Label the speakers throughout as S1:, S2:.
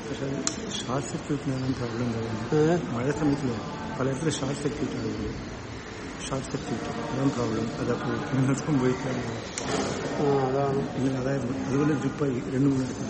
S1: പക്ഷെ short സർക്യൂട്ടിനാണ് problem
S2: ഏ?
S1: മഴ സമയത്തിൽ പലയിടത്തും ഷോർട്ട് സർക്യൂട്ട് ആകുന്നത് ഷോർട്ട് സർക്യൂട്ട് അതാണ് പ്രോബ്ലം അതപ്പോൾ
S2: ആ അതാണ്.
S1: ഇങ്ങനെ അതായിരുന്നു അതുപോലെ ഡ്രിപ്പായി രണ്ട് മൂന്നിടത്തിൽ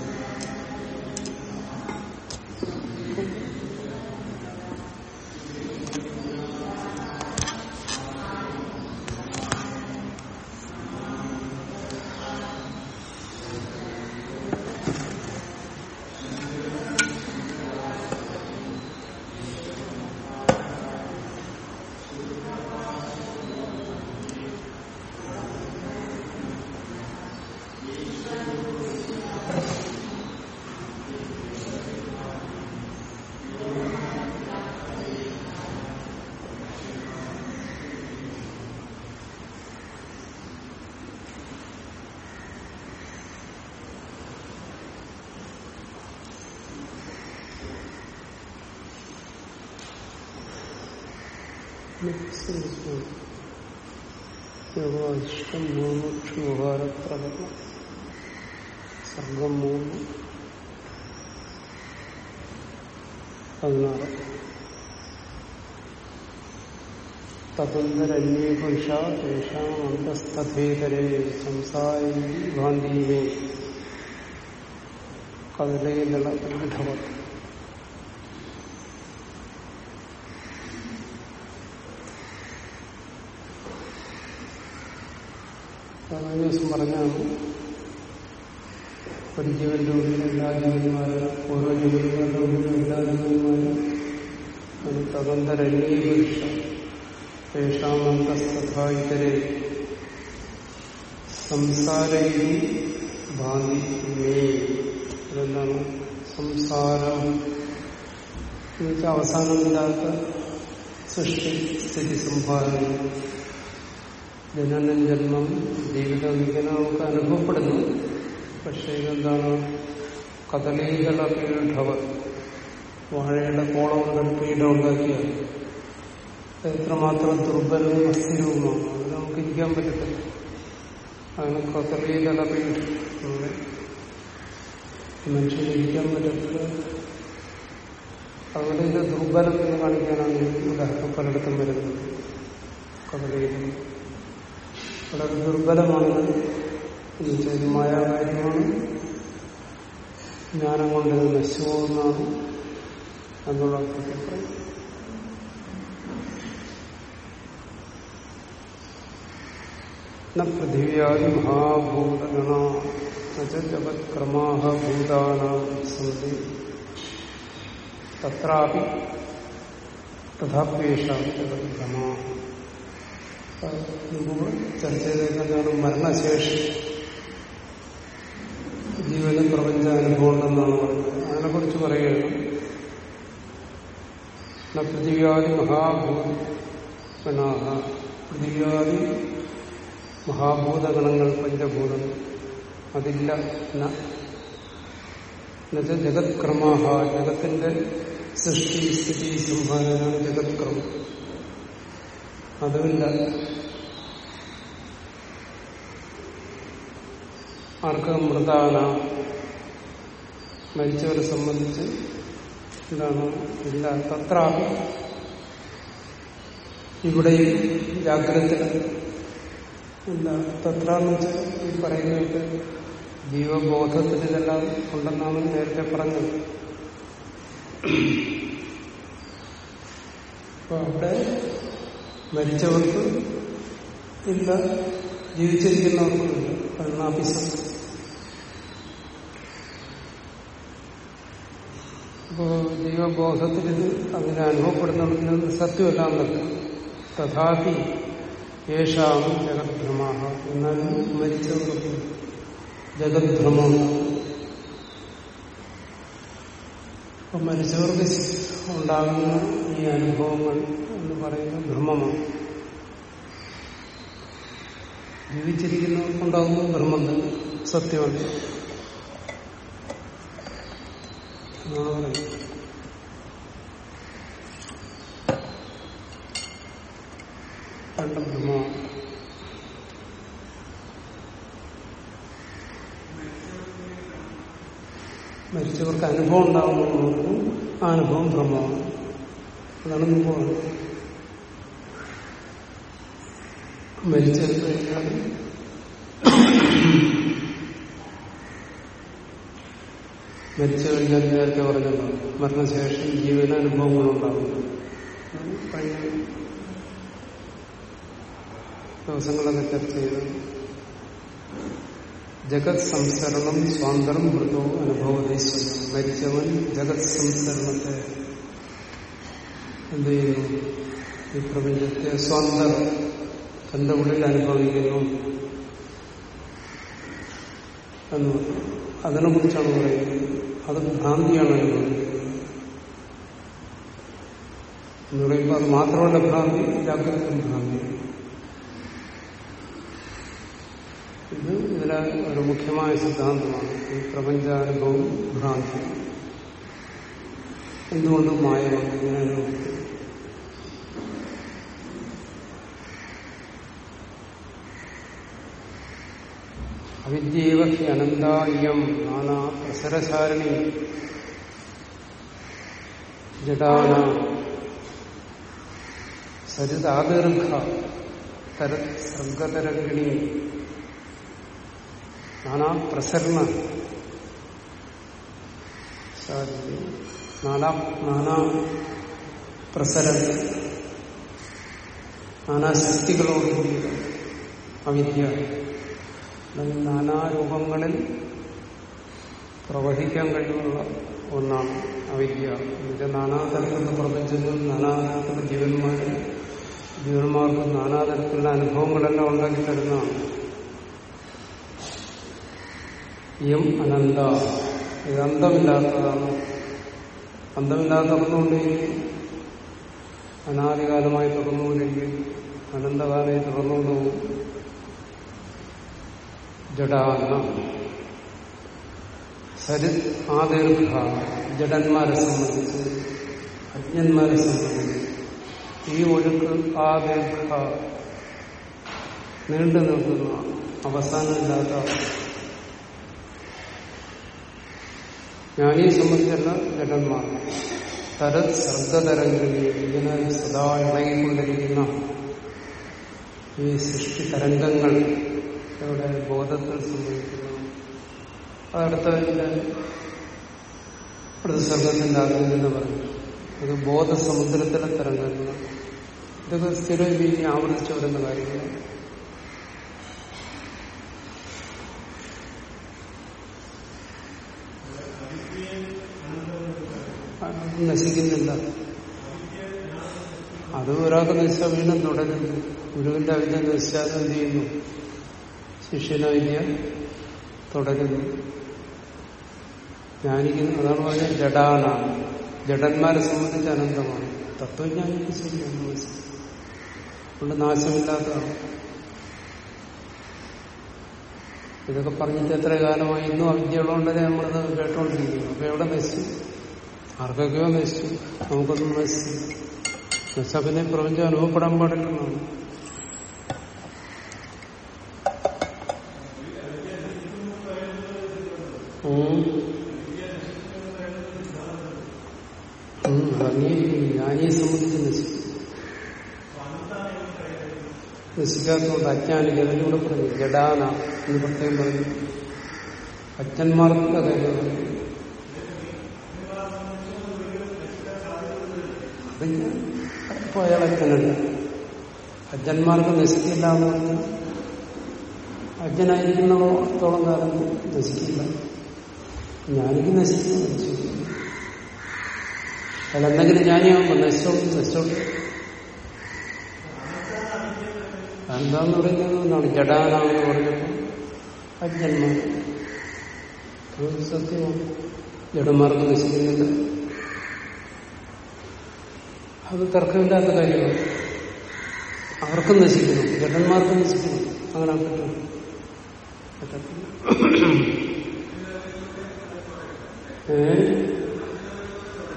S2: യോഗാധിഷ്ഠം മൂന്ന് ക്ഷുഹാരപ്രകടനം സർഗം മൂന്ന് പതിനാറ് തതന്തരന്യേ പുരുഷ തേഷാം അന്തസ്തേതരേ സംസാരി ഗാന്ധീമേ കദലയിലുള്ള വിധവത് കഴിഞ്ഞ ദിവസം പറഞ്ഞാണ് ഒരു ജീവന്റെ ഉള്ളിൽ എല്ലാ ജീവന്മാരും ഓരോ ജീവന്മാരുടെ ഉള്ളിലും എല്ലാ ജീവന്മാരും അത് തദന്തരന്യീപുരുഷ തേഷാമന്തസ്ഥായിതരെ സംസാരൈ സംസാരയിൽ മേ അതെന്താണ് സംസാരം എന്നുവെച്ചാൽ അവസാനമില്ലാത്ത സൃഷ്ടി സ്ഥിതി സംഭാവന. ജനനം ജന്മം ജീവിതം ഇങ്ങനെ നമുക്ക് അനുഭവപ്പെടുന്നു. പക്ഷെ ഇതെന്താണ്? കദളീകള പീഠവർ വാഴയുടെ കോളം കൊണ്ട് പീഠം എത്രമാത്രം ദുർബലവും അസ്ഥിരവുമാണ് അത് നമുക്ക് ഇരിക്കാൻ പറ്റത്തില്ല. അതിന് പീഠം മനുഷ്യന് ഇരിക്കാൻ പറ്റത്തില്ല. അതുകൊണ്ട് ഇത് ദുർബലത്തിന് കാണിക്കാനാണ് ഈ ഉദാഹരണം പലയിടത്തും വരുന്നത്. കദളീകൾ വളരെ ദുർബലമാണെന്ന് എന്നുവെച്ചാൽ മായാകാര്യമാണ് ജ്ഞാനം കൊണ്ട് ഇത് നശിച്ചുപോകുന്നതാണ് എന്നുള്ള അർത്ഥത്തിൽ പൃഥിവ്യാദി മഹാഭൂതഗണ ജഗത്ക്രമാഹ ഭൂതാനാം സന്തി. തത്രാപി തഥാപ്യേഷാം ജഗത്ക്രമാ മുമ്പ് ചർച്ച ചെയ്തേക്കുന്നതാണ് മരണശേഷി ജീവനും പ്രപഞ്ച അനുഭവം ഉണ്ടെന്നാണ് പറഞ്ഞത് അതിനെക്കുറിച്ച് പറയുകയാണ്. പൃഥിവ്യാദി മഹാഭൂതനാഹ പൃഥിവ്യാദി മഹാഭൂതഗണങ്ങൾ പഞ്ചഭൂതങ്ങൾ അതില്ല എന്നുവെച്ചാൽ ജഗത്ക്രമാഹ ജഗത്തിന്റെ സൃഷ്ടി സ്ഥിതി സംഹാരമാണ് ജഗത്ക്രമം. അതുമില്ല. ആർക്ക് മൃതാന മരിച്ചവരെ സംബന്ധിച്ച് എന്താണ് ഇല്ല തത്ര ഇവിടെയും ജാഗ്രത ഇല്ല. തത്രാന്ന് വെച്ചാൽ ഈ പറയുന്നത് ജീവബോധത്തിൽ ഇതെല്ലാം ഉണ്ടെന്നാണ് നേരത്തെ പറഞ്ഞത്. അപ്പൊ അവിടെ മരിച്ചവർക്ക് ഇല്ല. ജീവിച്ചിരിക്കുന്നവർക്കുമില്ല. അഭിസം അപ്പോ ജീവബോധത്തിൽ ഇത് അങ്ങനെ അനുഭവപ്പെടുന്നുണ്ടെങ്കിൽ സത്യമല്ല തഥാപി യേശാം ജഗദ്ഭ്രമാഹ എന്നാലും മരിച്ചവർക്ക് ജഗദ്ഭ്രമം. അപ്പൊ മരിച്ചവർക്ക് ഉണ്ടാകുന്ന ഈ അനുഭവങ്ങൾ എന്ന് പറയുന്ന ഭ്രമമാണ്. ജീവിച്ചിരിക്കുന്നവർക്കുണ്ടാകുന്ന ഭ്രമം തന്നെ. സത്യമല്ല എന്നാണ് പറയുന്നത് രണ്ടും ഭ്രമമാണ് മരിച്ചവർക്ക് അനുഭവം ഉണ്ടാകുന്നവർക്ക് ആ അനുഭവം ബ്രഹ്മമാണ്. അതാണ് അനുഭവം മരിച്ചു കഴിഞ്ഞാൽ മരിച്ചു കഴിഞ്ഞാൽ നേരത്തെ പറഞ്ഞല്ലോ മരണശേഷം ജീവന അനുഭവങ്ങളുണ്ടാകുന്നു കഴിഞ്ഞ ദിവസങ്ങളൊക്കെ ചർച്ച ചെയ്ത് ജഗത് സംസരണം സ്വാന്തരം മൃതോ അനുഭവദേശം മരിച്ചവൻ ജഗത് സംസരണത്തെ എന്ത് ചെയ്യുന്നു? ഈ പ്രപഞ്ചത്തെ സ്വാന്തം തന്റെ ഉള്ളിൽ അനുഭവിക്കുന്നു എന്ന് അതിനെ കുറിച്ചാണ് പറയുന്നത്. അത് ഭ്രാന്തിയാണ് അനുഭവിക്കുന്നത് എന്ന് പറയുമ്പോൾ അത് മാത്രമല്ല ഭ്രാന്തി ജാഗ്രത ഭ്രാന്തിയാണ് ഇത് ഇതിലെ ഒരു മുഖ്യമായ സിദ്ധാന്തമാണ് ഈ പ്രപഞ്ചാനുഭവം ഭ്രാന്തി. എന്തുകൊണ്ട് മായ ഇങ്ങനെ അവിദ്യവ ഹി അനന്തായം നാനാ പ്രസരസാരണി ജഡാന സരിതാദീർഘ തര സർഗതരംഗിണി നാനാ പ്രസരണ നാനാ നാനാ പ്രസര നാനാശക്തികളോടുകൂടി അവിദ്യ. അല്ലെങ്കിൽ നാനാരൂപങ്ങളിൽ പ്രവഹിക്കാൻ കഴിവുള്ള ഒന്നാണ് അവിദ്യ. ഇതിന്റെ നാനാതരത്തിലുള്ള പ്രപഞ്ചങ്ങളും നാനാതരത്തിലുള്ള ജീവന്മാരും ജീവന്മാർക്കും നാനാതരത്തിലുള്ള അനുഭവങ്ങളെല്ലാം ഉണ്ടാക്കി തരുന്നതാണ്. യം അനന്ത. ഇത് അന്തമില്ലാത്തതാണ് അന്തമില്ലാതെ തുറന്നുകൊണ്ടിരിക്കും അനാദികാലമായി തുറന്നുകൊണ്ടിരിക്കും അനന്തകാലമായി തുറന്നുകൊണ്ടുപോകും ജഡാന സരിത് ആദീർഘ ജഡന്മാരെ സംബന്ധിച്ച് അജ്ഞന്മാരെ സംബന്ധിച്ച്. ഈ ഒഴുക്ക് ആദീർഘ നീണ്ടു നിൽക്കുന്ന അവസാനമില്ലാത്ത ജ്ഞാനിയെ സംബന്ധിച്ചല്ല ജഡന്മാർ. തരത് സർഗതരംഗിണി ഇങ്ങനെ സദാ ഇളകിക്കൊണ്ടിരിക്കുന്ന ഈ സൃഷ്ടി തരംഗങ്ങൾ ഇവിടെ ബോധത്തിൽ സംഭവിക്കുന്നു. അതടുത്തതിന്റെ അടുത്ത സർഗത്തിന്റെ ആഗ്രഹം എന്ന് പറഞ്ഞു ഇത് ബോധസമുദ്രത്തിലെ തരംഗങ്ങൾ. ഇതൊക്കെ സ്ഥിരം ആവർത്തിച്ചു വരുന്ന കാര്യങ്ങളാണ് നശിക്കുന്നില്ല. അത് ഒരാൾക്ക് നശിച്ചാൽ വീണ്ടും തുടരുന്നു ഗുരുവിന്റെ അവിദ്യ നശിച്ചാൽ എന്ത് ചെയ്യുന്നു? ശിഷ്യനവിദ്യ തുടരുന്നു. ജ്ഞാനിക്കുന്നു അതാണ് പറഞ്ഞത് ജഡാനാണ്. ജഡന്മാരെ സംബന്ധിച്ച് അനന്തമാണ്. തത്വജ്ഞാനിക്ക് ശരിയാണ് അതുകൊണ്ട് നാശമില്ലാത്തതാണ്. ഇതൊക്കെ പറഞ്ഞിട്ട് എത്ര കാലമായി? ഇന്നും അവിദ്യയുള്ളതുകൊണ്ടേ നമ്മളത് കേട്ടോണ്ടിരിക്കുന്നു അപ്പൊ എവിടെ നശിച്ചു? ആർക്കൊക്കെയോ നശിച്ചു നമുക്കൊന്നും നശിച്ചു നശിച്ചാൽ പിന്നെ പ്രപഞ്ചം അനുഭവപ്പെടാൻ പാടില്ലെന്നാണ് അതങ്ങനെയിരിക്കും ജ്ഞാനിയെ സംബന്ധിച്ച് നശിക്കും നശിക്കാത്തതുകൊണ്ട് അജ്ഞാനിക്ക് അതിലൂടെ പറഞ്ഞു. ജഡാന എന്ന് പ്രത്യേകം പറഞ്ഞു. അച്ഛന്മാർക്ക് അത് ഞാൻ ഇപ്പോൾ അയാൾ അച്ഛനല്ല അജ്ഞന്മാർക്ക് നശിക്കില്ല എന്ന് പറഞ്ഞാൽ അജ്ഞനായിരിക്കുന്നിടത്തോളം കാലം നശിക്കില്ല. ജ്ഞാനിക്ക് നശിക്കുന്നു നശിക്കുന്നു അയാൾ എന്തെങ്കിലും ജ്ഞാനിയാകുമ്പോൾ നശിച്ചോട്ട് നശിച്ചോട്ട് എന്താന്ന് പറയുന്നതാണ് ജഡാനാണെന്ന് പറഞ്ഞപ്പോൾ അജ്ഞന്മാർ. സത്യമാണ് ജഡന്മാർക്ക് നശിക്കുന്നില്ല. അത് തർക്കമില്ലാത്ത കാര്യമാണ്. അവർക്കും നശിക്കുന്നു. ജഡന്മാർക്കും നശിക്കുന്നു. അങ്ങനെ പറ്റും.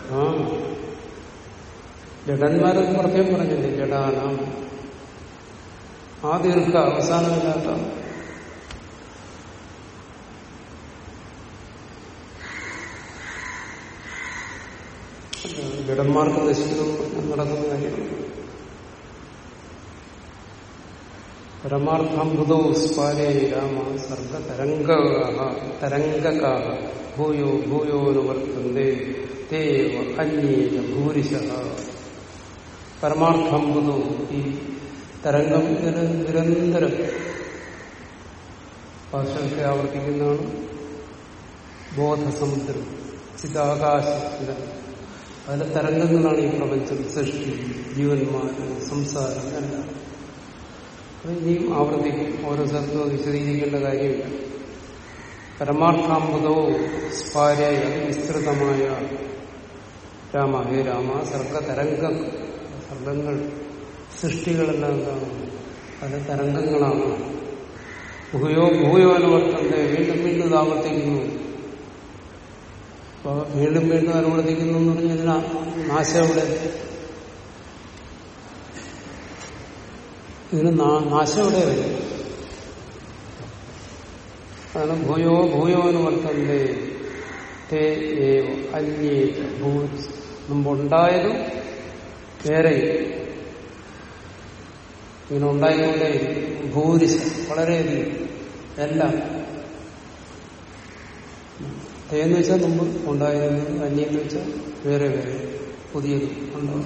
S2: ആ. ജഡന്മാരെന്ന് പ്രത്യേകം പറഞ്ഞില്ലേ? ജഡാനാം ആ ദീർഘ അവസാനമില്ലാത്ത ജഡന്മാർക്ക് നശിക്കുന്നു നടക്കുന്ന കാര്യമാണ് പരമാർത്ഥംബുധോ സ്പാരേ രാമ സർഗതരംഗ തരംഗകാഹ ഭൂയോ ഭൂയോ നിവർത്തന്തേ തേവ അന്യേക ഭൂരിശ. പരമാർത്ഥംബുധോ ഈ തരംഗം നിരന്തരം ഭാഷയൊക്കെ ആവർത്തിക്കുന്നതാണ് ബോധസമുദ്രം ചിതാകാശത്തിന്റെ അതിലെ തരംഗങ്ങളാണ് ഈ പ്രപഞ്ചം സൃഷ്ടി ജീവന്മാര് സംസാരം എല്ലാം. അത് ഇനിയും ആവർത്തിക്കും. ഓരോ സ്ഥലത്തും വിശദീകരിക്കേണ്ട കാര്യമില്ല. പരമാർത്ഥാമ്പതോ സ്പാര്യ വിസ്തൃതമായ രാമ ഹേ രാമ സർഗതരംഗ സർഗങ്ങൾ സൃഷ്ടികളെല്ലാം എന്താണ്? പല തരംഗങ്ങളാണ്. ഭൂയോ ഭൂയോ അനുവർത്തന്റെ വീണ്ടും വീണ്ടും ആവർത്തിക്കുന്നു. അപ്പൊ വീണ്ടും വീണ്ടും അനുവർത്തിക്കുന്നു എന്ന് പറഞ്ഞാൽ നാശം എവിടെ ഇതിന് നാശം എവിടെ അതാണ് ഭൂയോ ഭൂയോ അനുവർത്തന്റെ തേ ഏവ അന്യേ ഭൂ മുമ്പുണ്ടായതും വേറെ ഇങ്ങനെ ഉണ്ടായിക്കൊണ്ടേ ഭൂരിശം വളരെയധികം. എല്ലാം തേന്ന് വെച്ചാൽ മുമ്പ് ഉണ്ടായിരുന്നു അന്യെന്ന് വെച്ചാൽ വേറെ വേറെ പുതിയത് ഉണ്ടാവും.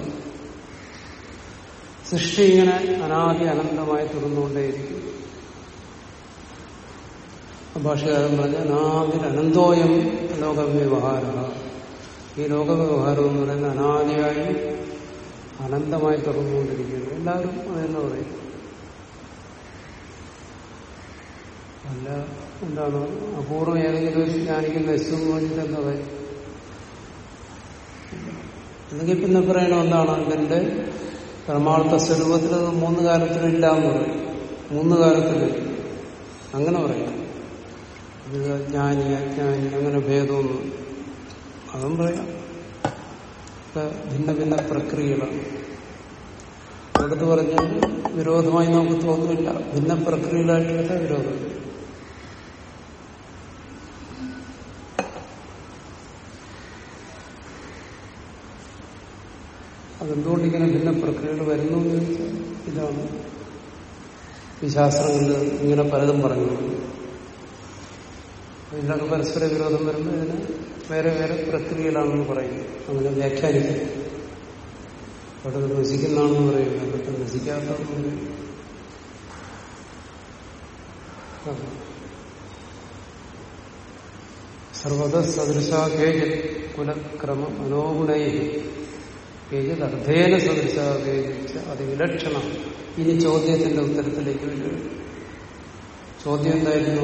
S2: സൃഷ്ടി ഇങ്ങനെ അനാദി അനന്തമായി തുടർന്നുകൊണ്ടേയിരിക്കും. ഭാഷകാരൻ പറഞ്ഞ അനാദിൽ അനന്തോയം ലോകവ്യവഹാര ഈ ലോകവ്യവഹാരം എന്ന് പറയുന്നത് അനാദിയായി അനന്തമായി തുടർന്നുകൊണ്ടിരിക്കുന്നു എല്ലാവരും അതെന്നെ പറയും അല്ല എന്താണ്? അപൂർവം ഏതെങ്കിലും ഒരു ജ്ഞാനിക്ക് നശിച്ചു എന്ന് പറഞ്ഞിട്ട് എന്താ പറയും? അല്ലെങ്കിൽ പിന്നെ പറയണോ എന്താണ് ഇതിന്റെ പരമാർത്ഥ സ്വരൂപത്തിൽ മൂന്ന് കാലത്തിലില്ല എന്ന് പറയും. മൂന്ന് കാലത്തിൽ. അങ്ങനെ പറയാം. ഇത് ജ്ഞാനി അജ്ഞാനി അങ്ങനെ ഭേദമൊന്നും അതും പറയാം. ഭിന്ന ഭിന്ന പ്രക്രിയകളാണ്. അടുത്ത് പറഞ്ഞാൽ വിരോധമായി നമുക്ക് തോന്നുന്നില്ല. ഭിന്ന പ്രക്രിയകളായിട്ടുള്ള വിരോധം. അതെന്തുകൊണ്ട് ഇങ്ങനെ ഭിന്ന പ്രക്രിയകൾ വരുന്നു ഇതാണ് ഈ ശാസ്ത്രങ്ങളിൽ ഇങ്ങനെ പലതും പറഞ്ഞു. ഇതിനൊക്കെ പരസ്പര വിരോധം വരുമ്പോൾ ഇതിന് വേറെ വേറെ പ്രക്രിയയിലാണെന്ന് പറയും. അങ്ങനെ വ്യാഖ്യാനിക്കും. അവിടെ രസിക്കുന്നതാണെന്ന് പറയും. അവിടെ നശിക്കാത്തതെന്ന് പറയും സർവത സദൃശാഖേ കുലക്രമ മനോഗുണൈ. കേജിത് സദൃശ സദൃശാകേജിച്ച അത് വിലക്ഷണം ഇനി ചോദ്യത്തിന്റെ ഉത്തരത്തിലേക്ക് വരും. ചോദ്യം എന്തായിരുന്നു.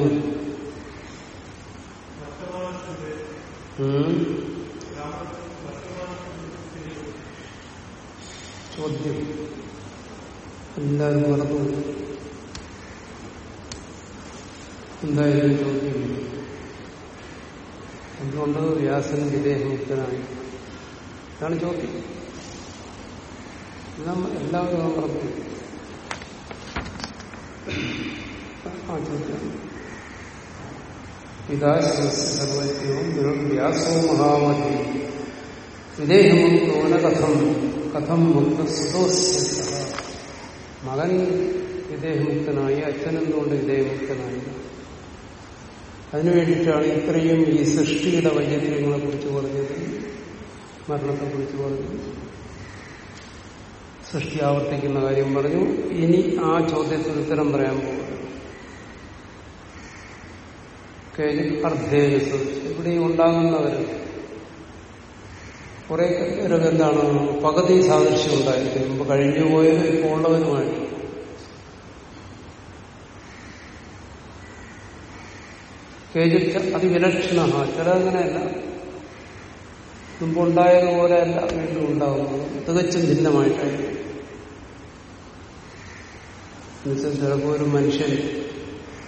S2: ചോദ്യം. എല്ലാവരും മറന്നു എന്തായാലും ചോദ്യം? എന്തുകൊണ്ട് വ്യാസൻ വിദേഹമുക്തനായി? ഇതാണ് ചോദ്യം. നമ്മ- എല്ലാവരും ചോദ്യം പിതാശ്രവത്യവും വ്യാസോ മഹാമതി വിദേഹമുക്തോന കഥം കഥം മുക്ത സുതോസ്യ മകൻ വിദേഹമുക്തനായി അച്ഛനെന്തുകൊണ്ട് വിദേഹമുക്തനായി? അതിനു വേണ്ടിയിട്ടാണ് ഇത്രയും ഈ സൃഷ്ടിയുടെ വൈചര്യങ്ങളെ കുറിച്ച് പറഞ്ഞത് മരണത്തെ കുറിച്ച് പറഞ്ഞു സൃഷ്ടി ആവർത്തിക്കുന്ന കാര്യം പറഞ്ഞു. ഇനി ആ ചോദ്യത്തിന് ഉത്തരം പറയാൻ പോകുന്നു. അർദ്ധേന ഇവിടെ ഉണ്ടാകുന്നവർ കുറെ പേരൊക്കെ എന്താണ് പകുതി സാദൃശ്യം ഉണ്ടായിരിക്കും. മുമ്പ് കഴിഞ്ഞു പോയത് ഇപ്പോൾ ഉള്ളവരുമായിട്ട്. കേജിച്ച അതിവിലക്ഷണ ചിലതങ്ങനെയല്ല മുമ്പുണ്ടായതുപോലെയല്ല വീണ്ടും ഉണ്ടാകുന്നത് തികച്ചും ഭിന്നമായിട്ടായിരിക്കും എന്നുവെച്ചാൽ ചിലപ്പോൾ ഒരു മനുഷ്യൻ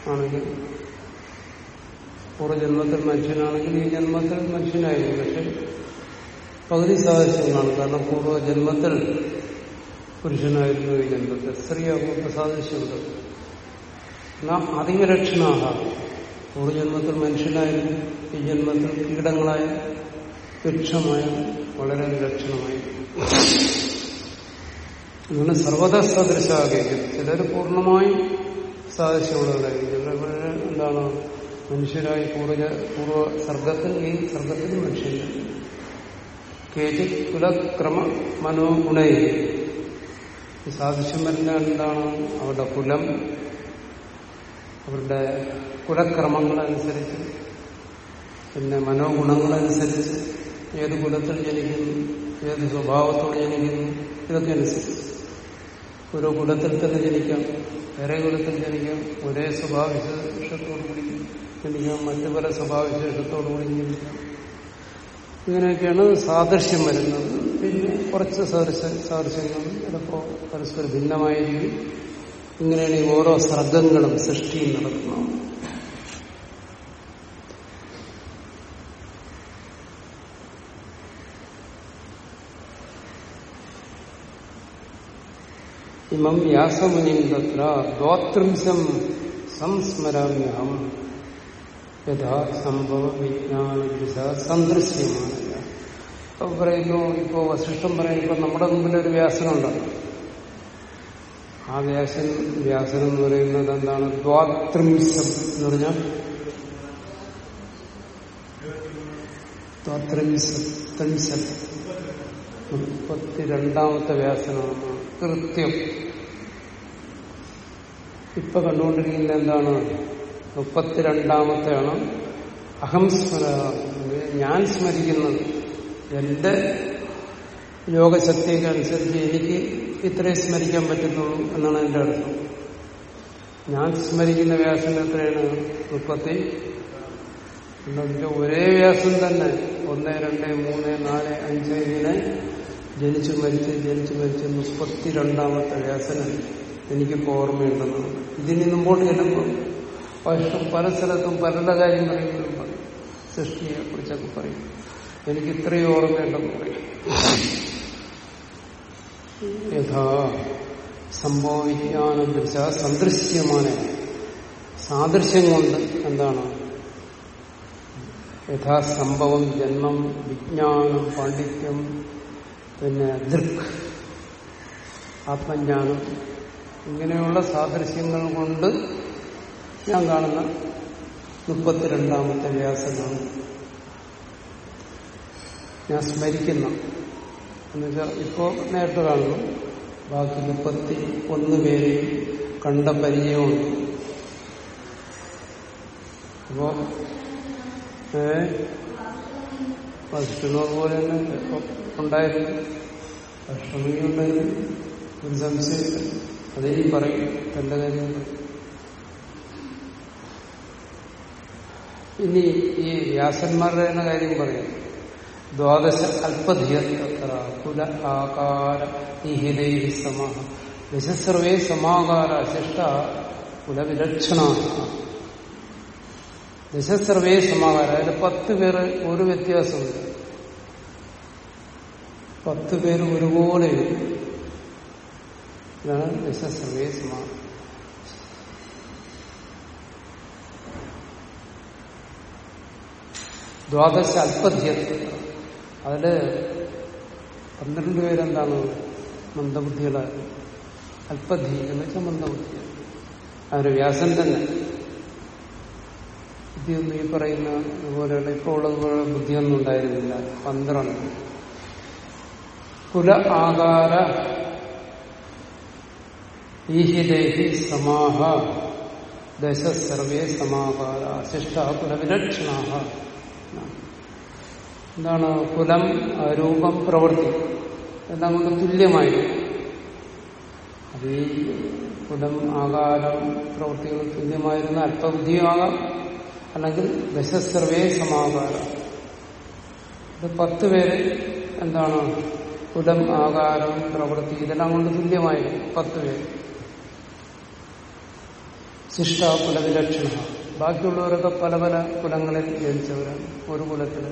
S2: ആണെങ്കിൽ പൂർവ ജന്മത്തിൽ മനുഷ്യനാണെങ്കിൽ ഈ ജന്മത്തിൽ മനുഷ്യനായിരിക്കും. പക്ഷെ പകുതി സാദൃശ്യം കാണും കാരണം പൂർവജന്മത്തിൽ പുരുഷനായിരുന്നു ഈ ജന്മത്തിൽ. സ്ത്രീയാകുമ്പോൾ സാദൃശ്യമുണ്ട് എന്നാ അതിവിലക്ഷണാഹ പൂർവജന്മത്തിൽ മനുഷ്യനായിരുന്നു ഈ ജന്മത്തിൽ കീടങ്ങളായ വൃക്ഷമായ വളരെ വിലക്ഷണമായി. അങ്ങനെ സർവത സദൃശാകും ചിലർ പൂർണമായും സാദൃശ്യമുള്ളവരായിരിക്കും. ചിലർ എന്താണ് മനുഷ്യരായി പൂർവ പൂർവ സർഗത്തിൽ ഈ സർഗത്തിൽ മനുഷ്യന്റെ കേജി കുലക്രമ മനോഗുണൈ. സാദൃശ്യം വരുന്ന എന്താണ്? അവരുടെ കുലം അവരുടെ കുലക്രമങ്ങളനുസരിച്ച് പിന്നെ മനോഗുണങ്ങളനുസരിച്ച് ഏത് കുലത്തിൽ ജനിക്കുന്നു ഏത് സ്വഭാവത്തോട് ജനിക്കുന്നു ഇതൊക്കെ അനുസരിച്ച് ഓരോ കുലത്തിൽ തന്നെ ജനിക്കാം വേറെ കുലത്തിൽ ജനിക്കാം ഒരേ സ്വഭാവവിശേഷത്തോടു കൂടി ജനിക്കാം മറ്റു പല സ്വഭാവവിശേഷത്തോടു കൂടി ജനിക്കാം. ഇങ്ങനെയൊക്കെയാണ് സാദൃശ്യം വരുന്നത്. പിന്നെ കുറച്ച് സാദൃശ്യ സാദൃശ്യങ്ങൾ ചിലപ്പോൾ പരസ്പരം ഭിന്നമായിരിക്കും ഇങ്ങനെയാണ് ഈ ഓരോ സർഗങ്ങളും സൃഷ്ടിയും നടക്കുന്നത് ഇമം വ്യാസമുനിം തത്ര ദ്വാത്രിംശം സംസ്മരാമ്യഹം. യഥാ സംഭവ വിജ്ഞാന സന്ദൃശ്യമാണ് അപ്പൊ പറയുന്നു ഇപ്പോ വശിഷ്ടം പറയും ഇപ്പൊ നമ്മുടെ മുമ്പിൽ ഒരു വ്യാസനുണ്ടല്ലോ ആ വ്യാസൻ വ്യാസനം എന്ന് പറയുന്നത് എന്താണ്? ദ്വാത്രിംശം എന്ന് പറഞ്ഞാൽ ത്രിംശം മുപ്പത്തിരണ്ടാമത്തെ വ്യാസനമാണ് കൃത്യം. ഇപ്പൊ കണ്ടുകൊണ്ടിരിക്കുന്ന എന്താണ്? മുപ്പത്തിരണ്ടാമത്തെയാണ് അഹംസ്മര ഞാൻ സ്മരിക്കുന്നത്. എന്റെ യോഗശക്തിക്ക് അനുസരിച്ച് എനിക്ക് ഇത്രേ സ്മരിക്കാൻ പറ്റുന്നുള്ളൂ എന്നാണ് എന്റെ അർത്ഥം. ഞാൻ സ്മരിക്കുന്ന വ്യാസം എത്രയാണ്? മുപ്പത്തി ഒരേ വ്യാസം തന്നെ. ഒന്ന് രണ്ട് മൂന്ന് നാല് അഞ്ച് ഇങ്ങനെ ജനിച്ചു മരിച്ച് ജനിച്ചു മരിച്ച് മുപ്പത്തിരണ്ടാമത്തെ വ്യാസനം എനിക്കിപ്പോ ഓർമ്മയുണ്ടെന്നാണ് ഇതിന് മുമ്പോട്ട് ചെല്ലുമ്പോൾ പക്ഷെ പല സ്ഥലത്തും പലരുടെ കാര്യം പറയുമ്പോഴും പറയും. സൃഷ്ടിയെ കുറിച്ചൊക്കെ പറയും. എനിക്ക് ഇത്രയും ഓർമ്മയുണ്ടെന്ന് പറയും യഥാ സംഭവിക്കാനെന്ന് വെച്ചാൽ സന്ദൃശ്യമാണ് സാദൃശ്യം കൊണ്ട് എന്താണ്? യഥാസംഭവം ജന്മം വിജ്ഞാനം പാണ്ഡിത്യം പിന്നെ ദൃക് ആത്മജ്ഞാനം ഇങ്ങനെയുള്ള സാദൃശ്യങ്ങൾ കൊണ്ട് ഞാൻ കാണുന്ന മുപ്പത്തിരണ്ടാമത്തെ വ്യാസനാണ്. ഞാൻ സ്മരിക്കുന്ന എന്നുവെച്ചാൽ ഇപ്പോ നേരത്തെ കാണുന്നു ബാക്കി മുപ്പത്തി ഒന്ന് പേരെയും കണ്ട പരിചയമുണ്ട്. അപ്പോ ഏ ഭക്ഷണത് പോലെ തന്നെ ഉണ്ടായിരുന്നു. ഭക്ഷണമെങ്കിൽ ഉണ്ടായിരുന്നു ഒരു സംശയമില്ല. അതേ പറയും. തന്റെ കാര്യം? ഇനി ഈ വ്യാസന്മാരുടെ തന്നെ കാര്യം പറയും. ദ്വാദശ അല്പധിയത്ര കുല ആകാര നിഹിതൈ സമ. ദശസ്രവേ സമാകാര ശിഷ്ട കുലവിലക്ഷണ ദശസ്രവേ സമാകാര. അതിൽ പത്ത് പേര് ഒരു വ്യത്യാസമുണ്ട് പത്ത് പേര് ഒരുപോലെ ഇതാണ് ദശസർവേ സമാധി ദ്വാദശ അല്പധ്യത്ര അതിൽ പന്ത്രണ്ട് പേരെന്താണ് മന്ദബുദ്ധികളായിരുന്നു അല്പധി എന്ന് വെച്ചാൽ മന്ദബുദ്ധി അവർ വ്യാസൻ തന്നെ. ബുദ്ധിയൊന്നും ഈ പറയുന്ന അതുപോലെയുള്ള ഇപ്പോൾ ഉള്ളതുപോലെ ബുദ്ധിയൊന്നും ഉണ്ടായിരുന്നില്ല. പന്ത്രണ്ട്. കുല ആകാര ഈഹിദേഹി ദശ സർവേ എന്താണ് കുലം രൂപം പ്രവൃത്തി? എല്ലാം കൊണ്ട് തുല്യമായി അത് ഈ കുലം ആകാരം പ്രവൃത്തികൾ തുല്യമായിരുന്ന അല്പബുദ്ധിയുമാകാം അല്ലെങ്കിൽ ദശസർവേ സമാകാരം ഇത് പത്ത് പേര് എന്താണ്? കുലം ആകാരം പ്രവൃത്തി ഇതെല്ലാം കൊണ്ട് തുല്യമായിരുന്നു പത്ത് പേര്. ശിഷ്ട കുലവിലക്ഷണ. ബാക്കിയുള്ളവരൊക്കെ പല പല കുലങ്ങളിൽ ജനിച്ചവരാണ്. ഒരു കുലത്തിൽ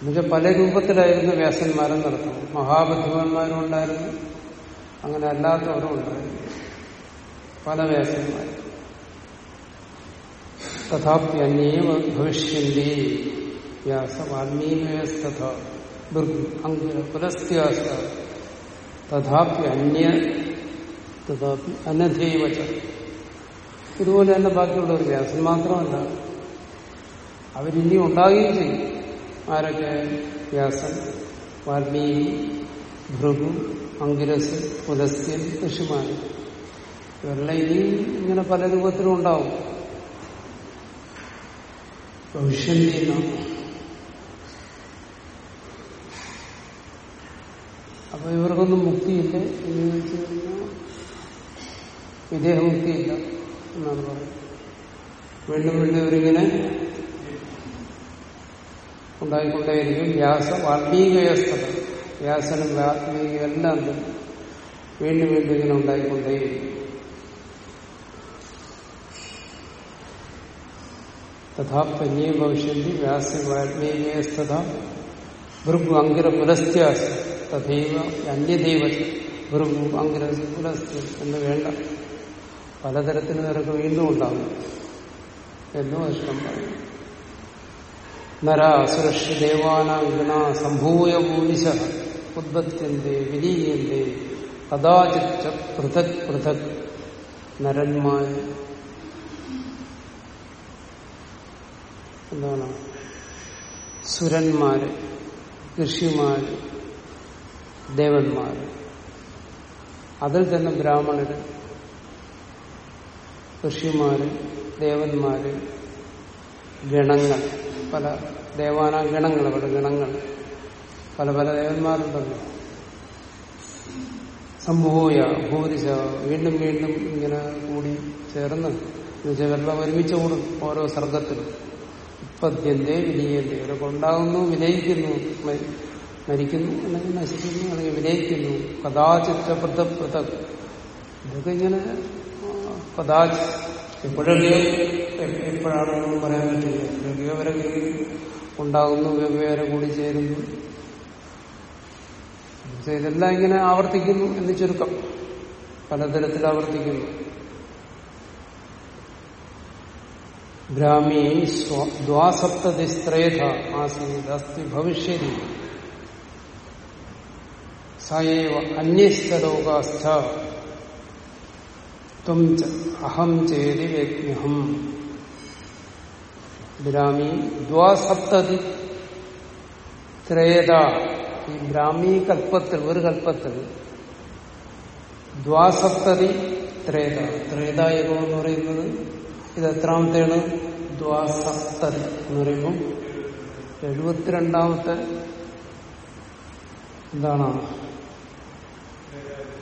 S2: എന്നുവെച്ചാൽ പല രൂപത്തിലായിരുന്നു വ്യാസന്മാരും നടത്തുന്നത്. മഹാബുദ്ധിമാന്മാരും ഉണ്ടായിരുന്നു. അങ്ങനെ അല്ലാത്തവരും ഉണ്ടായിരുന്നു. പല വ്യാസന്മാരും. തഥാപ്യന്യേവ ഭവിഷ്യന്തി. വ്യാസ ദുർഗ് അങ്കുര പുലസ്ത്യാസ തഥാപി അന്യ തഥാപി അനധൈവച. ഇതുപോലെ തന്നെ ബാക്കിയുള്ളവർ വ്യാസൻ മാത്രമല്ല അവരിനി ഉണ്ടാകുകയും ചെയ്യും. ആരൊക്കെ? വ്യാസൻ വാൽമീകി ഭൃഗു അങ്കിരസ് പുലസ്ത്യൻ ഋഷിമാൻ ഇവരെല്ലാം ഇനി ഇങ്ങനെ പല രൂപത്തിലും ഉണ്ടാവും. ഭവിഷ്യന്തി ചെയ്യുന്ന അപ്പൊ ഇവർക്കൊന്നും മുക്തിയില്ല എന്ന് വെച്ച് കഴിഞ്ഞാൽ വിദേഹമുക്തിയില്ല എന്നാണ് പറയുന്നത്. വീണ്ടും വീണ്ടും ഇവരിങ്ങനെ ഉണ്ടായിക്കൊണ്ടേയിരിക്കും. വ്യാസ വാൽമീകയസ്ഥത വ്യാസനും വാൽമീകയും എല്ലാം വീണ്ടും വീണ്ടും ഇങ്ങനെ ഉണ്ടായിക്കൊണ്ടേയിരിക്കും. തഥാപന്യേ ഭവിഷ്യന്തി വ്യാസ വാൽമീകയസ്ഥത ഭൃഗു അങ്കിര പുലസ്ത്യാസ് തഥൈവ അന്യദൈവ ഭൃഗു അങ്കിര പുലസ്ത്യ എന്ന് വേണ്ട. പലതരത്തിൽ നിനക്ക് വീണ്ടും ഉണ്ടാകും എന്നും ഇഷ്ടം പറയും നര സുരക്ഷ ദേവാനാംഗണ സംഭൂയ ഭൂരിശ ഉദ്ബത്യന്റെ വിലീയന്റെ കഥാചിച്ച പൃഥക് പൃഥക് നരന്മാർ എന്താണ്? സുരന്മാര് ഋഷിമാര് ദേവന്മാര്. അതിൽ തന്നെ ബ്രാഹ്മണര് ഋഷിമാര് ദേവന്മാര് ഗണങ്ങൾ പല ദേവാന ഗണങ്ങൾ അവിടെ ഗണങ്ങൾ പല പല ദേവന്മാരുണ്ടല്ലോ. സംഭൂയ ഭൂരിശ വീണ്ടും വീണ്ടും ഇങ്ങനെ കൂടി ചേർന്ന് എന്നുവെച്ചാൽ വെള്ളം ഒരുമിച്ച് കൂടും ഓരോ സർഗത്തിലും. ഉത്പദ്യന്റെ വിലയന്റെ ഇവരൊക്കെ ഉണ്ടാകുന്നു വിലയിക്കുന്നു മരിക്കുന്നു അല്ലെങ്കിൽ നശിക്കുന്നു അല്ലെങ്കിൽ വിലയിക്കുന്നു കഥാചിത്ര പൃഥക് പൃഥക് ഇതൊക്കെ ഇങ്ങനെ കഥാചി എപ്പോഴൊക്കെയോ എപ്പോഴാണെന്നൊന്നും പറയാൻ പറ്റില്ല. എപ്പോഴൊക്കെയോ വരൊക്കെ ഉണ്ടാകുന്നു വെവ്വേറെ കൂടി ചേരുന്നു. ഇതെല്ലാം ഇങ്ങനെ ആവർത്തിക്കുന്നു എന്ന് ചുരുക്കം. പലതരത്തിൽ ആവർത്തിക്കുന്നു. ഗ്രാമീ ദ്വാസപ്തതിസ്ത്രേധ ആസീത് അസ്തി ഭവിഷ്യതി. സയേവ അന്യസ്ഥലോകാസ്ഥ ത്വം അഹം ചേതി യജ്ഞം ബ്രാഹ്മി ദ്വാസപ്തതി ത്രേത ഈ ബ്രാഹ്മി കൽപ്പത്തിൽ ഒരു കൽപ്പത്തിൽ ദ്വാസപ്തതി ത്രേത ത്രേതായുഗം എന്ന് പറയുന്നത്? ഇത് എത്രാമത്തെയാണ്? ദ്വാസപ്തതി എന്ന് പറയുമ്പോൾ എഴുപത്തിരണ്ടാമത്തെ എന്താണ്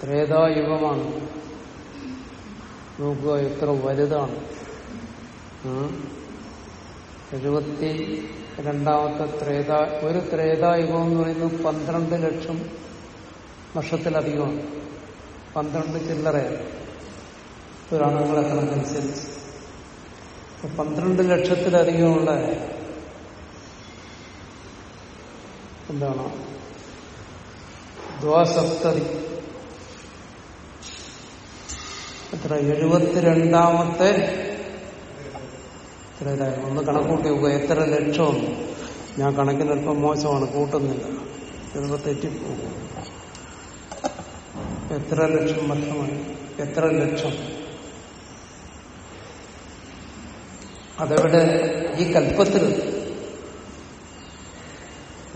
S2: ത്രേതായുഗമാണ് നോക്കുക എത്ര വലുതാണ്. എഴുപത്തി രണ്ടാമത്തെ ത്രേത ഒരു ത്രേതായുഗം എന്ന് പറയുന്നത് പന്ത്രണ്ട് ലക്ഷം വർഷത്തിലധികമാണ്. പന്ത്രണ്ട് ചില്ലറയാണ്. പുരാണങ്ങളെ കണക്കനുസരിച്ച്. പന്ത്രണ്ട് ലക്ഷത്തിലധികമുള്ള എന്താണ്? ദ്വാസപ്തതി. എത്ര? എഴുപത്തിരണ്ടാമത്തെ? ഒന്ന് കണക്കൂട്ടി നോക്കുക എത്ര ലക്ഷം? ഞാൻ കണക്കിന് അല്പം മോശമാണ് കൂട്ടുന്നില്ല. ചിലപ്പോൾ തെറ്റിപ്പോകും എത്ര ലക്ഷം വർഷമായി എത്ര ലക്ഷം? അതെവിടെ? ഈ കൽപ്പത്തിൽ.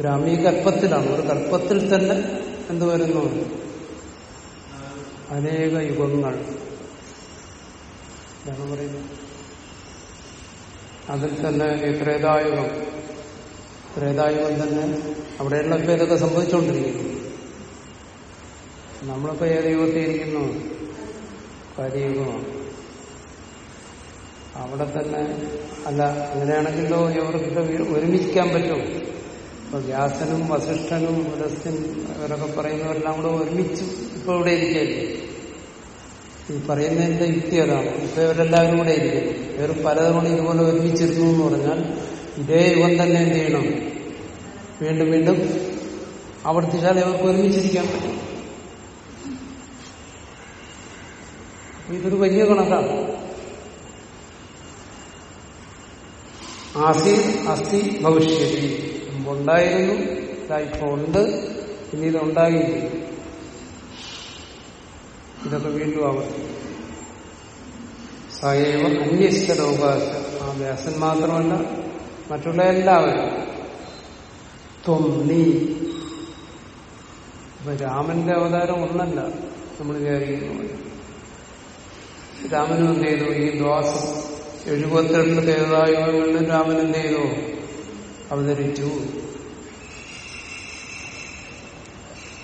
S2: ഗ്രാമീ കൽപ്പത്തിലാണ്. ഒരു കൽപ്പത്തിൽ തന്നെ എന്ത് വരുന്നു? അനേക യുഗങ്ങൾ. എന്താണ് പറയുന്നത് അതിൽ തന്നെ ത്രേതായുഗം ത്രേതായുഗം തന്നെ അവിടെയുള്ള ഇപ്പം ഇതൊക്കെ സംഭവിച്ചുകൊണ്ടിരിക്കുന്നു നമ്മളിപ്പോ ഏത് യുഗത്തിൽ ഇരിക്കുന്നു? കാര്യയുഗമാണ് അവിടെ തന്നെ അല്ല അങ്ങനെയാണെങ്കിലോ ഇവർക്ക് ഒരുമിക്കാൻ പറ്റും. ഇപ്പൊ വ്യാസനും വസിഷ്ഠനും പുലസ്ത്യൻ ഇവരൊക്കെ പറയുന്നവരെല്ലാം കൂടെ ഒരുമിച്ച് ഇപ്പൊ ഇവിടെ ഇരിക്കല്ലേ ഈ പറയുന്നതിന്റെ യുക്തി അതാണ്. ഇപ്പൊ ഇവരെല്ലാവരും കൂടെ ഇരിക്കുന്നു ഇവർ പലതവണ ഇതുപോലെ ഒരുമിച്ചിരുന്നു എന്ന് പറഞ്ഞാൽ ഇതേ യുഗം തന്നെ എന്ത് ചെയ്യണം? വീണ്ടും വീണ്ടും ആവർത്തിച്ചാൽ ഇവർക്ക് ഒരുമിച്ചിരിക്കാൻ പറ്റും. ഇതൊരു വലിയ കണക്കാണ്. ആസി അസ്ഥി ഭവിഷ്യതി. മുമ്പുണ്ടായിരുന്നു ഇതാ ഉണ്ട് ഇനി ഇത് ഉണ്ടാകില്ല ഇതൊക്കെ വീണ്ടും ആവർത്തിക്കും സയവ അന്യസ്ഥ ലോകാശ ആ വ്യാസൻ മാത്രമല്ല മറ്റുള്ള എല്ലാവരും. ത്വം നീ. ഇപ്പൊ രാമന്റെ അവതാരം ഒന്നല്ല നമ്മൾ വിചാരിക്കുന്നു. രാമനും എന്ത് ചെയ്തു? ഈ ദ്വാസം എഴുപത്തിരണ്ട് ദേവതായുഗങ്ങളിലും രാമൻ എന്ത് ചെയ്തു? അവതരിച്ചു.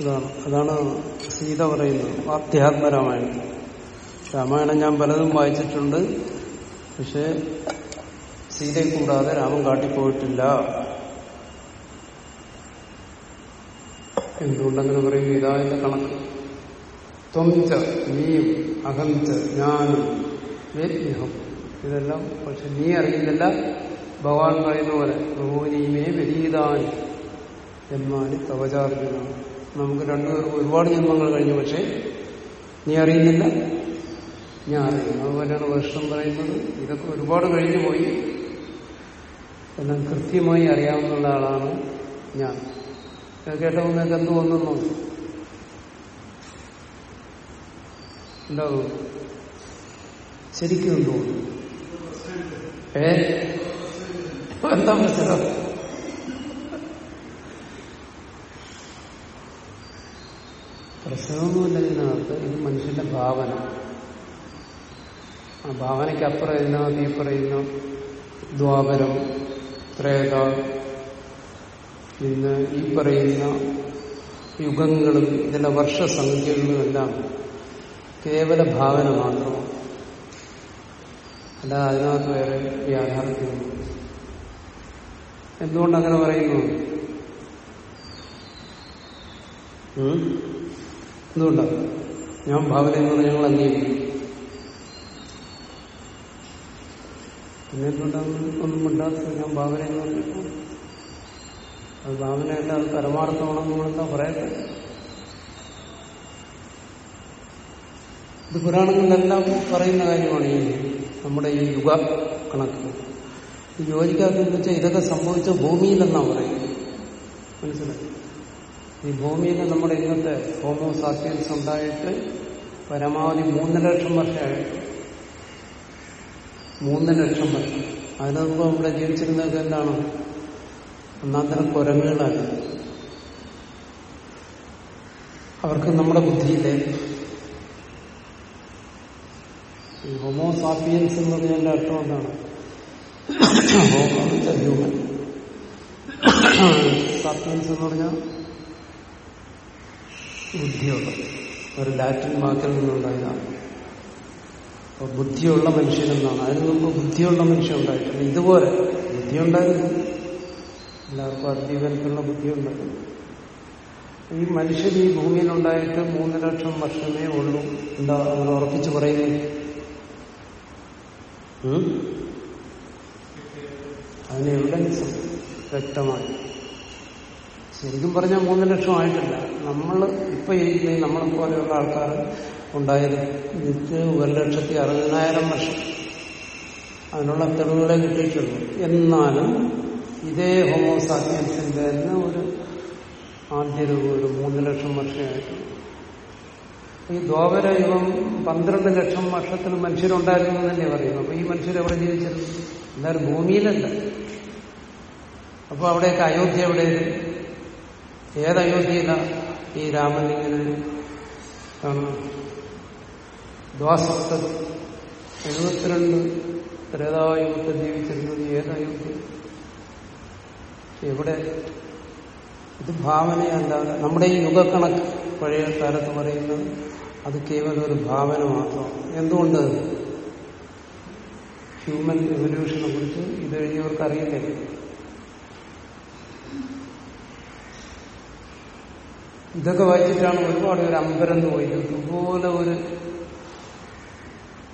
S2: ഇതാണ്. അതാണ് സീത പറയുന്നത്. ആധ്യാത്മരാമായണം. രാമായണം ഞാൻ പലതും വായിച്ചിട്ടുണ്ട്. പക്ഷെ സീതയെ കൂടാതെ രാമൻ കാട്ടിപ്പോയിട്ടില്ല. എന്തുകൊണ്ടങ്ങനെ പറയും? ഇതാ കണക്ക്. ത്വംച നീയും അഹംച ഞാനും വേദ്യഹം. ഇതെല്ലാം പക്ഷെ നീ അറിയുന്നില്ല. ഭഗവാൻ പറയുന്ന പോലെ ഭഗവനീമേ വ്യതീതാനി എന്നാണ് തവചാർജുന നമുക്ക് രണ്ടുപേർക്കും ഒരുപാട് ജന്മങ്ങൾ കഴിഞ്ഞു പക്ഷേ നീ അറിയുന്നില്ല. ഞാൻ അറിയുന്നു. അതുപോലെയാണ് വർഷം പറയുന്നത്. ഇതൊക്കെ ഒരുപാട് കഴിഞ്ഞു പോയി. എല്ലാം കൃത്യമായി അറിയാവുന്ന ആളാണ് ഞാൻ. കേട്ടപ്പോൾ നിങ്ങൾക്ക് എന്ത് തോന്നുന്നു? ഉണ്ടാവും ശരിക്കും തോന്നുന്നു. ഏ? എന്താ മനസ്സിലാവും പ്രശ്നമൊന്നുമില്ല ഇതിനകത്ത് ഇത് മനുഷ്യന്റെ ഭാവന. ആ ഭാവനയ്ക്ക് അപ്പുറം ഇതിനകത്ത് ഈ പറയുന്ന ദ്വാപരം ത്രേത പിന്നെ ഈ പറയുന്ന യുഗങ്ങളും ഇതിലെ വർഷസംഖ്യകളും എല്ലാം കേവല ഭാവന മാത്രം അല്ലാതെ അതിനകത്ത് വേറെ യാഥാർത്ഥ്യമൊന്നും എന്തുകൊണ്ടങ്ങനെ പറയുന്നു? എന്തുകൊണ്ടാണ് ഞാൻ ഭാവന എന്ന് പറഞ്ഞാൽ ഞങ്ങൾ അംഗീകരിക്കും. പിന്നെ എന്തുകൊണ്ടാണ് ഒന്നും ഞാൻ ഭാവന എന്ന് പറഞ്ഞപ്പോൾ അത് ഭാവനയല്ല അത് പരമാർത്ഥമാണെന്ന് നമ്മളെന്താ പറയട്ടെ ഇത് പുരാണങ്ങളിലെല്ലാം പറയുന്ന കാര്യമാണ് ഈ നമ്മുടെ ഈ യുഗ കണക്ക്. യോജിക്കാത്ത വെച്ചാൽ ഇതൊക്കെ സംഭവിച്ച ഭൂമിയിലെന്നാണ് പറയുന്നത്. മനസ്സിലായി? ഈ ഭൂമിയിൽ നമ്മുടെ ഇന്നത്തെ ഹോമോ സാപ്പിയൻസ് ഉണ്ടായിട്ട് പരമാവധി മൂന്ന് ലക്ഷം വർഷമായിട്ട്. മൂന്ന് ലക്ഷം വർഷം. അതിനു മുമ്പ് ഇവിടെ ജീവിച്ചിരുന്നത് എന്താണ് ഒന്നാന്തരം കുരങ്ങുകളാണ്. അവർക്ക് നമ്മുടെ ബുദ്ധിയിലെ ഈ ഹോമോ സാപ്പിയൻസ് എന്ന് പറഞ്ഞതിന്റെ അർത്ഥം എന്താണ്? ഹോമോ ഹ്യൂമൻ സാപ്പിയൻസ് എന്ന് പറഞ്ഞാൽ ബുദ്ധിയുള്ള ഒരു ലാറ്റിൻ വാക്കിൽ നിന്നുണ്ടായതാണ്. അപ്പൊ ബുദ്ധിയുള്ള മനുഷ്യനെന്നാണ് അതിന് മുമ്പ് ബുദ്ധിയുള്ള മനുഷ്യൻ ഉണ്ടായിട്ടില്ല ഇതുപോലെ ബുദ്ധി ഉണ്ടായിരുന്നു എല്ലാവർക്കും അതിജീവനത്തിലുള്ള ബുദ്ധി ഉണ്ടായിരുന്നു ഈ മനുഷ്യൻ ഈ ഭൂമിയിൽ ഉണ്ടായിട്ട് മൂന്ന് ലക്ഷം വർഷമേ ഉള്ളൂ. എന്താ അവർ ഉറപ്പിച്ച് പറയുന്നത്? അതിന് എവിഡൻസ് വ്യക്തമായി. ശരിക്കും പറഞ്ഞാൽ മൂന്ന് ലക്ഷം ആയിട്ടില്ല. നമ്മൾ ഇപ്പൊ ഇരിക്കുന്ന നമ്മളെ പോലെയുള്ള ആൾക്കാർ ഉണ്ടായത് ഇത് ഒരു ലക്ഷത്തി അറുപതിനായിരം വർഷം. അതിനുള്ള തെളിവുകളെ കിട്ടിയിട്ടുള്ളൂ. എന്നാലും ഇതേ ഹോമോസാക്യൻസിന്റെ തന്നെ ഒരു ആദ്യ ഒരു മൂന്ന് ലക്ഷം വർഷമായിട്ടുള്ളൂ ഈ ദ്വാപര യുഗം പന്ത്രണ്ട് ലക്ഷം വർഷത്തിൽ മനുഷ്യരുണ്ടായിരുന്നു തന്നെ പറയുന്നു. അപ്പൊ ഈ മനുഷ്യർ എവിടെ ജീവിച്ചത്? എന്തായാലും ഭൂമിയിലല്ല. അപ്പൊ അവിടെയൊക്കെ അയോധ്യ എവിടെയാണ് ഏത് അയോധ്യയില? ഈ രാമൻ ഇങ്ങനെ എഴുപത്തിരണ്ട് ത്രേതായുഗത്തിൽ ജീവിച്ചിരുന്നത് ഏതായുക്തി എവിടെ? ഇത് ഭാവനയല്ലാതെ നമ്മുടെ ഈ യുഗക്കണക്ക് പഴയ കാലത്ത് പറയുന്നത് അത് കേവലം ഒരു ഭാവന മാത്രം. എന്തുകൊണ്ട്? ഹ്യൂമൻ എവല്യൂഷനെ കുറിച്ച് ഇത് എഴുതിയവർക്ക് അറിയില്ലേ ഇതൊക്കെ വായിച്ചിട്ടാണ് ഒരുപാട് പേര് അമ്പരന്ന് പോയത്. ഇതുപോലെ ഒരു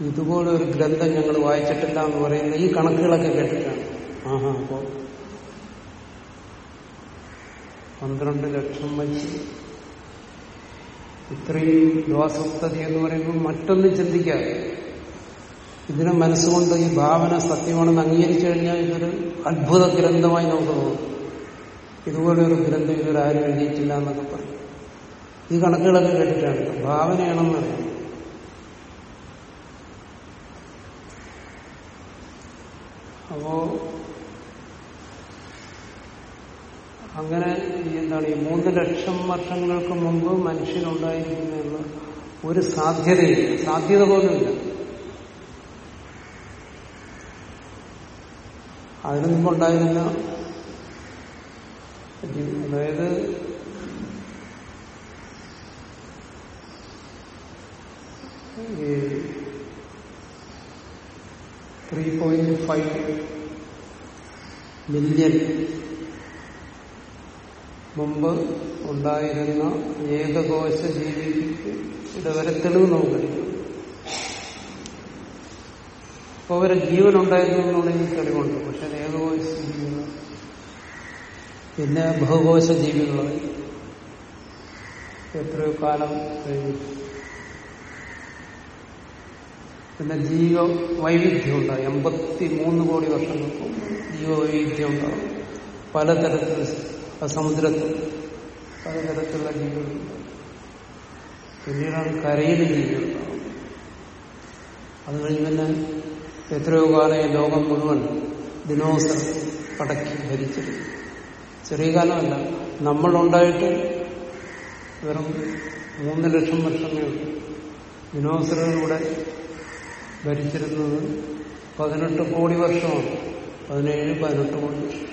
S2: ഇതുപോലെ ഒരു ഗ്രന്ഥം ഞങ്ങൾ വായിച്ചിട്ടില്ല എന്ന് പറയുന്ന ഈ കണക്കുകളൊക്കെ കേട്ടിട്ടാണ്. ആഹാ അപ്പോ പന്ത്രണ്ട് ലക്ഷം വച്ച് ഇത്രയും ദ്വാസപ്തതി എന്ന് പറയുമ്പോൾ മറ്റൊന്നും ചിന്തിക്കാതെ ഇതിനെ മനസ്സുകൊണ്ട് ഈ ഭാവന സത്യമാണെന്ന് അംഗീകരിച്ചു കഴിഞ്ഞാൽ ഇതൊരു അത്ഭുത ഗ്രന്ഥമായി നമുക്ക് തോന്നും. ഇതുപോലെ ഒരു ഗ്രന്ഥം ഇതുവരെ ആരും എഴുതിയിട്ടില്ല എന്നൊക്കെ പറയും. ഈ കണക്കുകളൊക്കെ കേട്ടിട്ടാണ്. ഭാവനയാണെന്ന് അറിയാം അപ്പോ അങ്ങനെ എന്താണ് ഈ മൂന്ന് ലക്ഷം വർഷങ്ങൾക്ക് മുമ്പ് മനുഷ്യനുണ്ടായിരിക്കുന്ന ഒരു സാധ്യതയില്ല. സാധ്യത പോലുമില്ല. അതിനു മുമ്പുണ്ടായിരുന്ന അതായത് ത്രീ പോയിന്റ് ഫൈവ് മില്യൺ മുമ്പ് ഉണ്ടായിരുന്ന ഏകകോശ ജീവിക്ക് ഇതുവരെ തെളിവ് നമുക്കറിയാം അപ്പൊ അവരെ ജീവൻ ഉണ്ടായിരുന്നു എന്നുള്ള ഈ തെളിവുണ്ട് പക്ഷെ ഏകകോശ ജീവികൾ പിന്നെ ബഹുകോശ ജീവികളായി. എത്രയോ കാലം കഴിഞ്ഞു. പിന്നെ ജീവ വൈവിധ്യം ഉണ്ടാകും എൺപത്തി മൂന്ന് കോടി വർഷങ്ങൾക്ക് ജീവ വൈവിധ്യം ഉണ്ടാകും പലതരത്തിൽ സമുദ്രത്തിൽ പലതരത്തിലുള്ള ജീവികൾ പിന്നീടാണ് കരയിൽ ജീവികൾ അത് കഴിഞ്ഞ് തന്നെ എത്രയോ കാലം ലോകം മുഴുവൻ ദിനോസർ പടക്കി ഭരിച്ചിരുന്നു. ചെറിയ കാലമല്ല. നമ്മളുണ്ടായിട്ട് വെറും മൂന്ന് ലക്ഷം വർഷമേ ഉള്ളൂ. ദിനോസറുകളിലൂടെ ഭരിച്ചിരുന്നത് പതിനെട്ട് കോടി വർഷമാണ്. പതിനേഴ് പതിനെട്ട് കോടി വർഷം.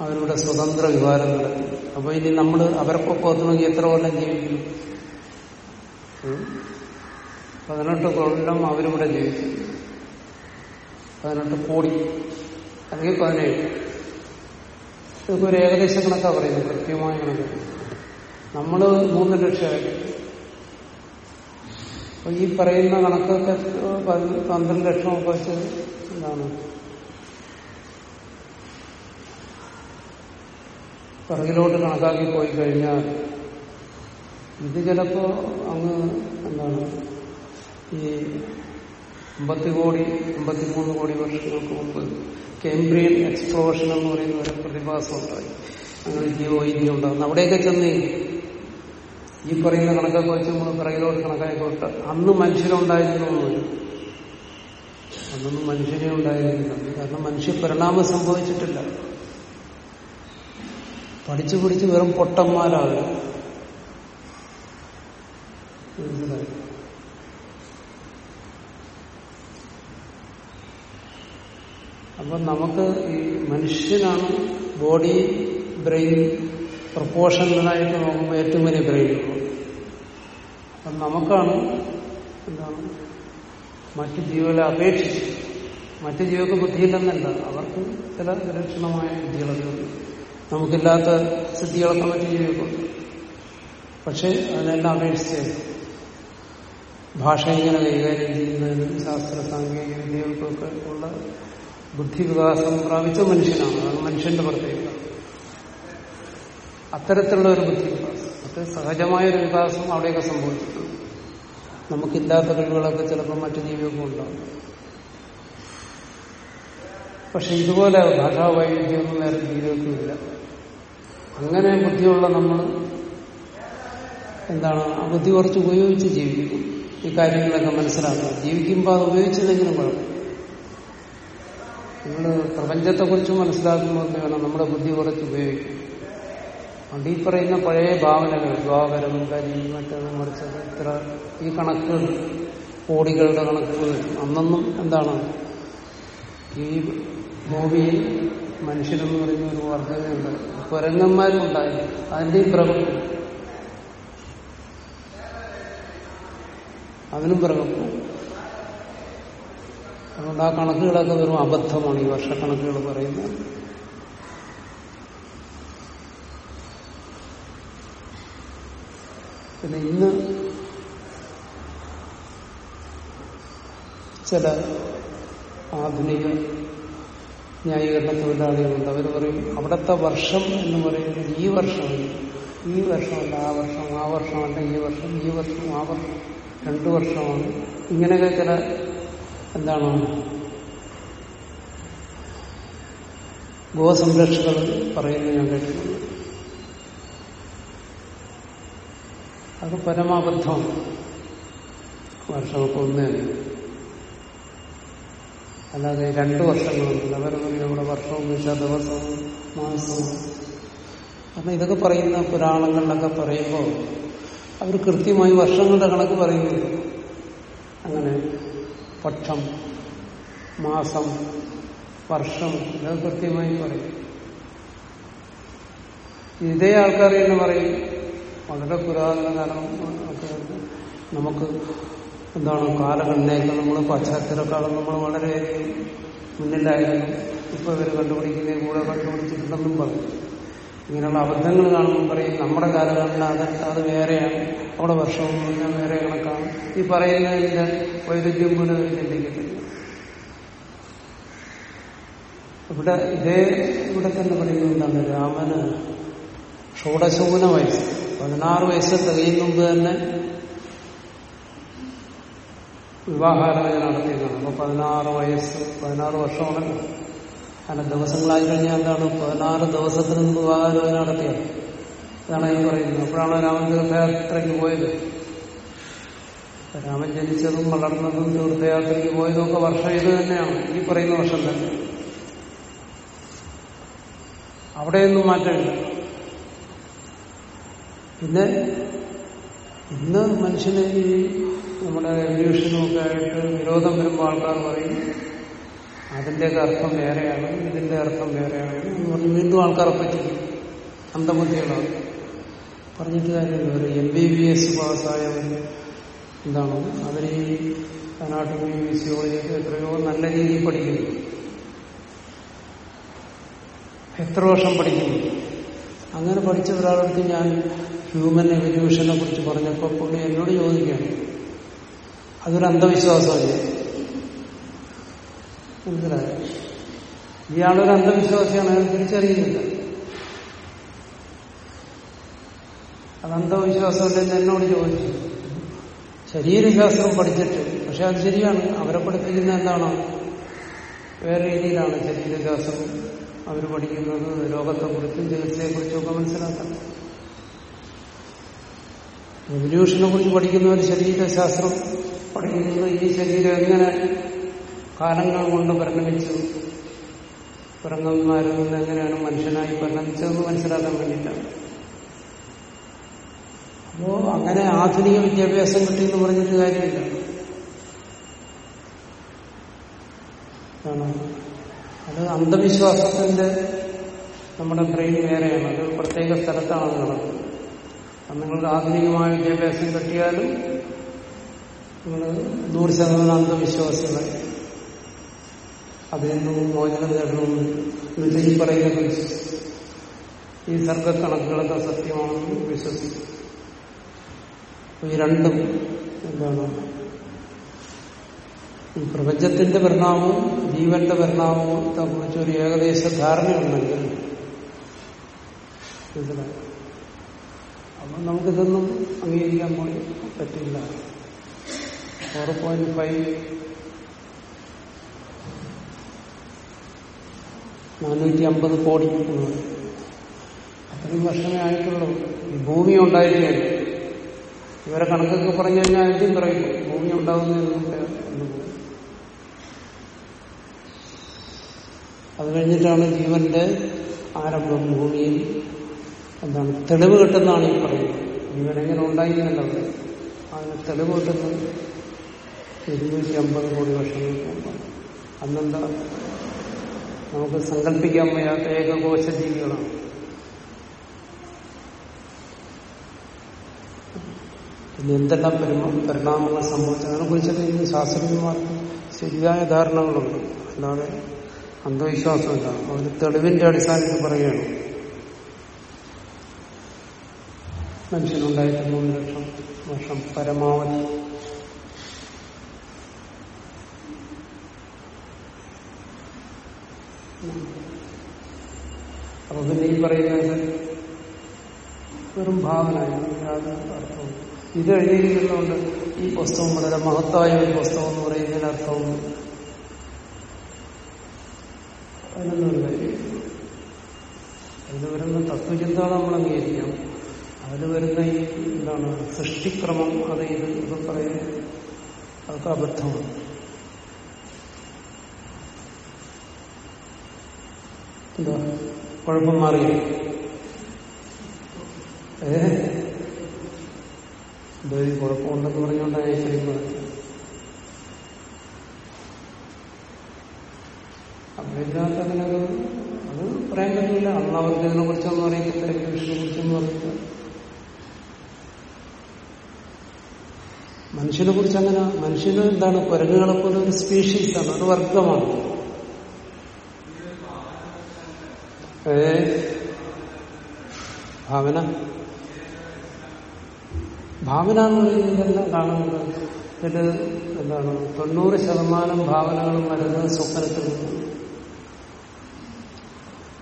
S2: അവരുടെ സ്വതന്ത്ര വികാരം അപ്പൊ ഇനി നമ്മൾ അവരൊക്കെ പോകുന്നെങ്കിൽ എത്ര കൊല്ലം ജീവിക്കും? പതിനെട്ട് കൊല്ലം അവരിവിടെ ജീവിച്ചു പതിനെട്ട് കോടി. അല്ലെങ്കിൽ പതിനേഴ്. ഇതൊക്കെ ഒരു ഏകദേശ കണക്കാ പറയുന്നത്. കൃത്യമായ കണക്ക് നമ്മൾ മൂന്ന് ലക്ഷമായി അപ്പൊ ഈ പറയുന്ന കണക്കൊക്കെ പന്ത്രണ്ട് ലക്ഷമൊക്കെ വെച്ച് എന്താണ് പിറകിലോട്ട് കണക്കാക്കി പോയി കഴിഞ്ഞാൽ ഇത് ചിലപ്പോ അങ്ങ് എന്താണ് ഈ അമ്പത്തി കോടി അമ്പത്തിമൂന്ന് കോടി വർഷങ്ങൾക്ക് മുമ്പ് കേംബ്രിയൻ എക്സ്പ്ലോഷൻ എന്ന് പറയുന്ന ഒരു പ്രതിഭാസം ഉണ്ടായി. അങ്ങനെ ജീവവൈദ്യം ഉണ്ടാകുന്നു. അവിടെയൊക്കെ ചെന്ന് ഈ പറയുന്ന കണക്കൊക്കെ വെച്ച് നമ്മൾ പിറകിലോട്ട് കണക്കായിക്കോട്ടെ അന്ന് മനുഷ്യരുണ്ടായിരുന്നു എന്ന് അന്നൊന്നും മനുഷ്യനെ ഉണ്ടായിരുന്നില്ല. കാരണം മനുഷ്യ പരിണാമം സംഭവിച്ചിട്ടില്ല. പഠിച്ചു പിടിച്ച് വെറും പൊട്ടന്മാരാണ്. അപ്പൊ നമുക്ക് ഈ മനുഷ്യനാണ് ബോഡി ബ്രെയിൻ പ്രപ്പോർഷണലായിട്ട് നോക്കുമ്പോൾ ഏറ്റവും വലിയ ബ്രെയിൻ അപ്പം നമുക്കാണ് എന്താണ് മറ്റു ജീവികളെ അപേക്ഷിച്ച് മറ്റു ജീവികൾക്ക് ബുദ്ധിയില്ലെന്നല്ല അവർക്ക് ചില വിലക്ഷണമായ ബുദ്ധികളൊക്കെ ഉണ്ട്. നമുക്കില്ലാത്ത സിദ്ധികളൊക്കെ മറ്റു ജീവികൾക്കുണ്ട് പക്ഷെ അതിനെല്ലാം അപേക്ഷിച്ച് ഭാഷ ഇങ്ങനെ കൈകാര്യം ചെയ്യുന്നതിനും ശാസ്ത്ര സാങ്കേതിക വിദ്യകൾക്കൊക്കെ ഉള്ള ബുദ്ധി വികാസം പ്രാപിച്ച മനുഷ്യനാണ്. അതാണ് മനുഷ്യന്റെ പ്രത്യേകത. അത്തരത്തിലുള്ള ഒരു ബുദ്ധി വികാസം അത് സഹജമായ ഒരു വികാസം അവിടെയൊക്കെ സംഭവിച്ചിട്ടുണ്ട് നമുക്കില്ലാത്ത കഴിവുകളൊക്കെ ചിലപ്പോൾ മറ്റു ജീവികൾക്കും ഉണ്ടാവും. പക്ഷെ ഇതുപോലെ ഭാഷാ വൈവിധ്യമൊന്നും വേറെ ജീവികൾക്കുമില്ല. അങ്ങനെ ബുദ്ധിയുള്ള നമ്മൾ എന്താണ് ആ ബുദ്ധി കുറച്ച് ഉപയോഗിച്ച് ജീവിക്കും. ഈ കാര്യങ്ങളൊക്കെ മനസ്സിലാക്കുക ജീവിക്കുമ്പോൾ അത് ഉപയോഗിച്ചില്ലെങ്കിലും കുഴപ്പം. നിങ്ങൾ പ്രപഞ്ചത്തെക്കുറിച്ച് മനസ്സിലാക്കുമ്പോൾ വേണം നമ്മുടെ ബുദ്ധി കുറച്ച് ഉപയോഗിക്കും അതുകൊണ്ട് ഈ പറയുന്ന പഴയ ഭാവനകൾ ദ്വാപരം കരി മറ്റത് മറിച്ചത് ഇത്ര ഈ കണക്കുകൾ കോടികളുടെ കണക്കുകൾ അന്നൊന്നും എന്താണ്? ഈ ഭൂമിയിൽ മനുഷ്യരെന്ന് പറയുന്ന ഒരു വർദ്ധനയുണ്ട് കുരങ്ങന്മാരും ഉണ്ടായി അതിന്റെയും പ്രകൃതി. അതിനും പ്രകൃതി. അതുകൊണ്ട് ആ കണക്കുകളൊക്കെ വെറും അബദ്ധമാണ് ഈ വർഷക്കണക്കുകൾ പറയുന്നത്. പിന്നെ ഇന്ന് ചില ആധുനിക ന്യായീകരണ തൊഴിലാളികളുണ്ട്. അവർ പറയും അവിടുത്തെ വർഷം എന്ന് പറയുന്നത് ഈ വർഷമല്ല ഈ വർഷമല്ല ആ വർഷം ആ വർഷമല്ല ഈ വർഷം ഈ വർഷം ആ വർഷം രണ്ടു വർഷമാണ്. ഇങ്ങനെയൊക്കെ ചില എന്താണ് ഗോസംരക്ഷകൾ പറയുന്നത് ഞാൻ കേട്ടിട്ടുണ്ട്. അത് പരമാബദ്ധമാണ് വർഷമൊക്കെ ഒന്നേ അല്ലാതെ രണ്ടു വർഷങ്ങളൊന്നുമില്ല. അവരെ പറയും നമ്മുടെ വർഷവും വെച്ചാൽ ദിവസവും മാസവും കാരണം ഇതൊക്കെ പറയുന്ന പുരാണങ്ങളിലൊക്കെ പറയുമ്പോൾ അവർ കൃത്യമായി വർഷങ്ങളുടെ കണക്ക് പറയുന്നു അങ്ങനെ പക്ഷം മാസം വർഷം ഇതൊക്കെ കൃത്യമായി പറയും. ഇതേ ആൾക്കാർ തന്നെ പറയും വളരെ പുരാതന കാലം നമുക്ക് എന്താണ് കാലഘടനയൊക്കെ നമ്മൾ പശ്ചാത്തലക്കാലം നമ്മൾ വളരെ മുന്നിലായിരുന്നു. ഇപ്പൊ ഇവർ കണ്ടുപിടിക്കുന്നതിന് കൂടെ കണ്ടുപിടിച്ചിട്ടുണ്ടെന്നും പറഞ്ഞു. ഇങ്ങനെയുള്ള അബദ്ധങ്ങൾ കാണുമ്പോൾ പറയും നമ്മുടെ കാലഘട്ടം അത് അത് വേറെയാണ്. അവിടെ വർഷവും പറഞ്ഞാൽ വേറെ കണക്കാണ്. ഈ പറയുന്നതിന്റെ വൈരുദ്ധ്യം പോലും ചിന്തിക്കുന്നില്ല. ഇവിടെ ഇതേ ഇവിടെ തന്നെ പറയുന്നത് എന്താണ്? രാമന് ഷോഡശൂന വയസ്സ്. പതിനാറ് വയസ്സ് തികയും മുമ്പ് തന്നെ വിവാഹാലോചന നടത്തിയതാണ്. അപ്പൊ പതിനാറ് വയസ്സ് പതിനാറ് വർഷമാണല്ലോ. അങ്ങനെ ദിവസങ്ങളായി കഴിഞ്ഞാൽ എന്താണ്? പതിനാറ് ദിവസത്തിന് മുമ്പ് വിവാഹാലോചന നടത്തിയത് അതാണ് ഞാൻ പറയുന്നത്. അപ്പോഴാണ് രാമൻ തീർത്ഥയാത്രയ്ക്ക് പോയത്. രാമൻ ജനിച്ചതും വളർന്നതും തീർത്ഥയാത്രയ്ക്ക് പോയതും ഒക്കെ വർഷം ഇത് തന്നെയാണ്. ഈ പറയുന്ന വർഷം തന്നെ. അവിടെയൊന്നും മാറ്റമില്ല. പിന്നെ ഇന്ന് മനുഷ്യന് ഈ നമ്മുടെ എവല്യൂഷനുമൊക്കെ ആയിട്ട് വിരോധം വരുമ്പോൾ ആൾക്കാർ പറയും അതിന്റെയൊക്കെ അർത്ഥം വേറെയാണ് ഇതിന്റെ അർത്ഥം വേറെയാണ് എന്ന് പറഞ്ഞ് വീണ്ടും ആൾക്കാരെ പറ്റി അന്തബുദ്ധികളാണ് പറഞ്ഞിട്ട് കാര്യമില്ല. ഒരു എം ബി ബി എസ് പാസ്സായ എന്താണ് അവർ ഈ അനാട്ടമി ഫിസിയോളജിയൊക്കെ എത്രയോ നല്ല രീതിയിൽ പഠിക്കുന്നു. എത്ര വർഷം പഠിക്കുന്നു. അങ്ങനെ പഠിച്ച ഒരാളടുത്ത് ഞാൻ ഹ്യൂമൻ എവല്യൂഷനെ കുറിച്ച് പറഞ്ഞപ്പോൾ പുള്ളി എന്നോട് ചോദിക്കുകയാണ്. അതൊരു അന്ധവിശ്വാസമല്ലേ? മനസ്സിലായോ? ഇയാളൊരു അന്ധവിശ്വാസിയാണ് അയാൾ തിരിച്ചറിയുന്നില്ല. അത് അന്ധവിശ്വാസമല്ലെന്ന് എന്നോട് ചോദിച്ചു. ശരീരശാസ്ത്രം പഠിച്ചിട്ട് പക്ഷെ അത് ശരിയാണ്. അവരെ പഠിപ്പിക്കുന്ന എന്താണ്? വേറെ രീതിയിലാണ് ശരീരശാസ്ത്രം അവർ പഠിക്കുന്നത്. രോഗത്തെക്കുറിച്ചും ചികിത്സയെക്കുറിച്ചും ഒക്കെ മനസ്സിലാക്കണം എവല്യൂഷനെ കുറിച്ച് പഠിക്കുന്നവർ ശരീരശാസ്ത്രം പഠിക്കുന്നത് ഈ ശരീരം എങ്ങനെ കാലങ്ങൾ കൊണ്ട് പരിണമിച്ചു? പിറങ്ങന്മാരിൽ നിന്ന് എങ്ങനെയാണ് മനുഷ്യനായി പരിണമിച്ചതെന്ന് മനസ്സിലാക്കാൻ വേണ്ടിയിട്ടാണ്. അപ്പോ അങ്ങനെ ആധുനിക വിദ്യാഭ്യാസം കിട്ടി എന്ന് പറഞ്ഞിട്ട് കാര്യമില്ല. അത് അന്ധവിശ്വാസത്തിന്റെ നമ്മുടെ ബ്രെയിൻ വേറെയാണ്. അത് പ്രത്യേക സ്ഥലത്താണ് നടക്കുന്നത് നിങ്ങൾക്ക് ആധുനികമായ വിദ്യാഭ്യാസം കിട്ടിയാലും നിങ്ങൾ നൂറ് ശതമാനം അന്ധവിശ്വാസികളായി അതിൽ നിന്നും മോചനം നേടണമെന്ന് ഇതിൽ ഈ പറയുന്ന ഈ സർഗക്കണക്കുകളൊക്കെ സത്യമാണെന്ന് വിശ്വസിക്കും. ഈ രണ്ടും എന്താണ്? ഈ പ്രപഞ്ചത്തിന്റെ പരിണാമവും ജീവന്റെ പരിണാമവും കുറിച്ച് ഒരു ഏകദേശ ധാരണയുണ്ടെങ്കിൽ മനസ്സിലായോ അപ്പൊ നമുക്കിതൊന്നും അംഗീകരിക്കാൻ പോയി പറ്റില്ല. ഫോർ പോയിന്റ് ഫൈവ് നാനൂറ്റി അമ്പത് കോടി. അത്രയും വർഷമേ ആയിട്ടുള്ളൂ. ഈ ഭൂമി ഉണ്ടായിരിക്കുകയാണ് ഇവരെ കണക്കൊക്കെ പറഞ്ഞു കഴിഞ്ഞാൽ ആദ്യം പറയും. ഭൂമി ഉണ്ടാകുന്നതിന് അത് കഴിഞ്ഞിട്ടാണ് ജീവന്റെ ആരംഭം. ഭൂമിയിൽ എന്താണ്? തെളിവ് കിട്ടുന്നതാണ് ഈ പറയുന്നത്. ജീവൻ എങ്ങനെ ഉണ്ടായിരുന്നല്ലോ അതിന് തെളിവ് കിട്ടുന്നത് ഇരുന്നൂറ്റി അമ്പത് കോടി വർഷങ്ങൾക്ക് മുമ്പാണ്. അന്നെന്താ? നമുക്ക് സങ്കല്പിക്കാൻ വയ്യാത്ത ഏകകോശ ജീവികളാണ് പിന്നെ എന്തെല്ലാം പരിണാമങ്ങൾ സംഭവിച്ചു? അതിനെ കുറിച്ചൊക്കെ ഇന്ന് ശാസ്ത്രജ്ഞന്മാർക്ക് ശരിയായ ധാരണകളുണ്ട്. അല്ലാതെ അന്ധവിശ്വാസമില്ല. അവർ തെളിവിന്റെ അടിസ്ഥാനത്തിൽ പറയുകയാണ്. മനുഷ്യനുണ്ടായിട്ട് മൂന്ന് ലക്ഷം വർഷം പരമാവധി. അപ്പൊ പിന്നെ ഈ പറയുന്നത് വെറും ഭാവനയാണ് യാതൊരു ഇത് എഴുതിയിരിക്കുന്നതുകൊണ്ട് ഈ പുസ്തകം വളരെ മഹത്തായ ഒരു പുസ്തകം എന്ന് പറയുന്നതിന് അർത്ഥം അതിനൊന്നും കാര്യം ഇത് വരുന്ന തത്വചിന്ത നമ്മൾ അംഗീകരിക്കാം അതിൽ വരുന്ന ഈ എന്താണ് സൃഷ്ടിക്രമം അത് ഇത് ഇത് പറയുന്നത് അതൊക്കെ അബദ്ധമാണ്. എന്താ? കുഴപ്പം മാറിയോ ഏ? ഈ കുഴപ്പമുണ്ടെന്ന് പറഞ്ഞുകൊണ്ടാണ് ഞാൻ ചെയ്യുന്നത് ഇതിനകത്ത് അങ്ങനെ അത് പറയാൻ പറ്റില്ല അന്ന് ഇതിനെ കുറിച്ചൊന്നും അറിയത്തില്ല കൃഷിയെ കുറിച്ചൊന്നും അറിയില്ല മനുഷ്യനെ കുറിച്ച് അങ്ങനെ മനുഷ്യന് എന്താണ് കുരങ്ങുകളെ പോലെ ഒരു സ്പീഷീസാണ് ഒരു വർഗമാണ് ഏ? ഭാവന? ഭാവന എന്ന് പറയുന്നതെല്ലാം കാണുന്നത് ഇതിൽ എന്താണ് തൊണ്ണൂറ് ശതമാനം ഭാവനകളും വരുന്നത് സ്വപ്നത്തിൽ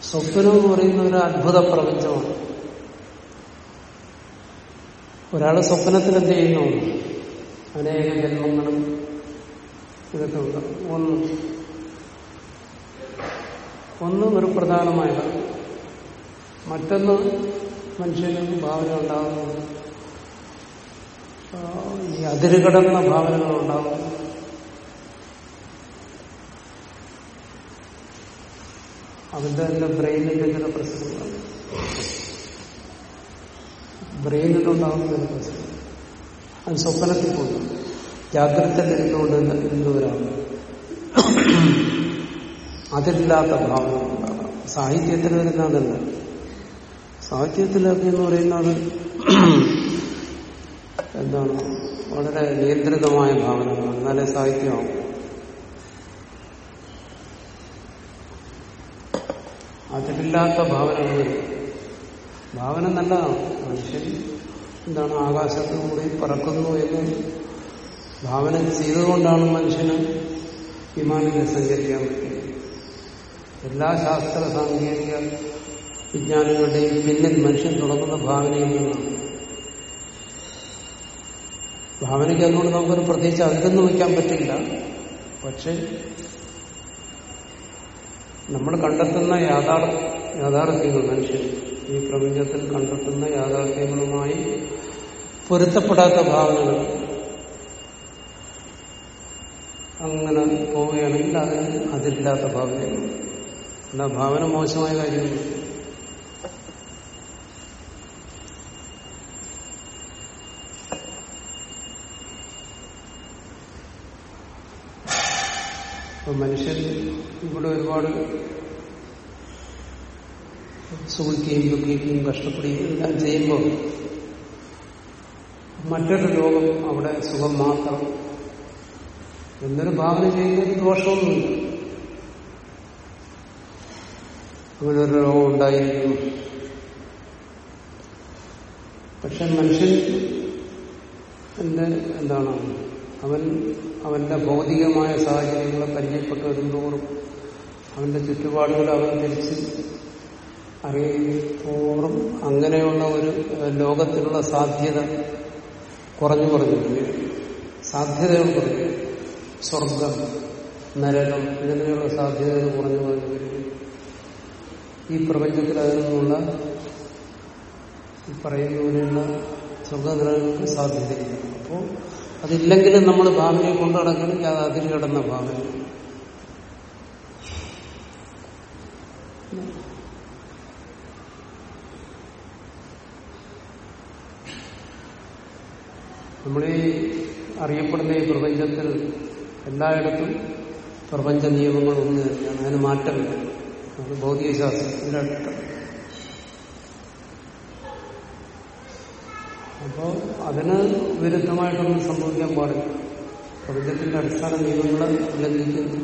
S2: സ്വപ്നം എന്ന് പറയുന്ന ഒരു അത്ഭുത പ്രപഞ്ചമാണ്. ഒരാൾ സ്വപ്നത്തിൽ എന്ത് ചെയ്യുന്നു? അനേക ജന്മങ്ങളും ഇതൊക്കെ ഉണ്ട്. ഒന്ന് ഒന്ന് ഒരു പ്രധാനമായതാണ് മറ്റൊന്ന് മനുഷ്യന് ഭാവന ഉണ്ടാകുന്നു ഈ അതിരുകടന്ന ഭാവനകൾ ഉണ്ടാകും അവന്റെ തന്നെ ബ്രെയിനിന്റെ ചില പ്രശ്നങ്ങളാണ് ബ്രെയിനിലുണ്ടാകുന്ന ചില പ്രശ്നം. അത് സ്വപ്നത്തിൽ പോകുന്നു ജാഗ്രതയിൽ ഇരുന്നുകൊണ്ട് ഇരുന്നവരാണ് അതില്ലാത്ത ഭാവം ഉണ്ടാകാം. സാഹിത്യത്തിൽ വരുന്ന അതല്ല. സാഹിത്യത്തിലൊക്കെ എന്ന് പറയുന്നത് എന്താണ്? വളരെ നിയന്ത്രിതമായ ഭാവനകൾ എന്നാലേ സാഹിത്യമാവും. അതിലില്ലാത്ത ഭാവനകൾ. ഭാവന നല്ലതാണ്. മനുഷ്യൻ എന്താണ് ആകാശത്ത് കൂടി പറക്കുന്നു എന്ന് ഭാവന ചെയ്തുകൊണ്ടാണ് മനുഷ്യന് വിമാനത്തിൽ സഞ്ചരിക്കാൻ പറ്റിയത്. എല്ലാ ശാസ്ത്ര സാങ്കേതിക വിജ്ഞാനങ്ങളുടെയും പിന്നിൽ മനുഷ്യൻ തുടങ്ങുന്ന ഭാവനയിൽ നിന്നാണ് ഭാവനയ്ക്ക് അതുകൊണ്ട് നമുക്കൊരു പ്രത്യേകിച്ച് അതിലൊന്നും വയ്ക്കാൻ പറ്റില്ല. പക്ഷെ നമ്മൾ കണ്ടെത്തുന്ന യാഥാർ യാഥാർത്ഥ്യങ്ങൾ മനുഷ്യൻ ഈ പ്രപഞ്ചത്തിൽ കണ്ടെത്തുന്ന യാഥാർത്ഥ്യങ്ങളുമായി പൊരുത്തപ്പെടാത്ത ഭാവനകൾ അങ്ങനെ പോവുകയാണെങ്കിൽ അതിന് അതില്ലാത്ത ഭാവനയാണ്. അല്ല ഭാവന മോശമായ കാര്യമില്ല മനുഷ്യൻ ഇവിടെ ഒരുപാട് സുഖിക്കുകയും ദുഃഖിക്കുകയും കഷ്ടപ്പെടുകയും എല്ലാം ചെയ്യുമ്പോൾ മറ്റൊരു ലോകം അവിടെ സുഖം മാത്രം. എന്നൊരു ഭാവന ചെയ്യുന്നതിന് ദോഷമൊന്നുമില്ല. അങ്ങനെ ഒരു രോഗം ഉണ്ടായിരിക്കും. പക്ഷെ മനുഷ്യൻ എന്റെ എന്താണ്? അവൻ അവന്റെ ഭൗതികമായ സാഹചര്യങ്ങളെ പരിചയപ്പെട്ട് വരുന്തോറും അവന്റെ ചുറ്റുപാടുകൾ അവൻ തിരിച്ച് അറിയുമ്പോറും അങ്ങനെയുള്ള ഒരു ലോകത്തിലുള്ള സാധ്യത കുറഞ്ഞു കുറഞ്ഞു. സാധ്യതകൾ കുറഞ്ഞു സ്വർഗം നരകം ഇങ്ങനെയുള്ള സാധ്യതകൾ കുറഞ്ഞു കുറഞ്ഞു. ഈ പ്രപഞ്ചത്തിൽ അതിനുള്ള പറയുന്ന പോലെയുള്ള സ്വർഗനരകങ്ങൾക്ക് സാധ്യതയില്ല അപ്പോൾ അതില്ലെങ്കിലും നമ്മൾ ഭാവനയെ കൊണ്ടു നടക്കണമെങ്കിൽ അത് അതിൽ കിടന്ന ഭാവന നമ്മളീ അറിയപ്പെടുന്ന ഈ പ്രപഞ്ചത്തിൽ എല്ലായിടത്തും പ്രപഞ്ച നിയമങ്ങൾ ഒന്ന് തന്നെയാണ് അതിന് മാറ്റമില്ല. അത് ഭൗതികശാസ്ത്രത്തിന്റെ അടുത്ത് അപ്പോ അതിന് വിരുദ്ധമായിട്ടൊന്നും സംഭവിക്കാൻ പാടില്ല. പ്രപഞ്ചത്തിന്റെ അടിസ്ഥാന നിയമങ്ങളെ ലംഘിക്കുന്നു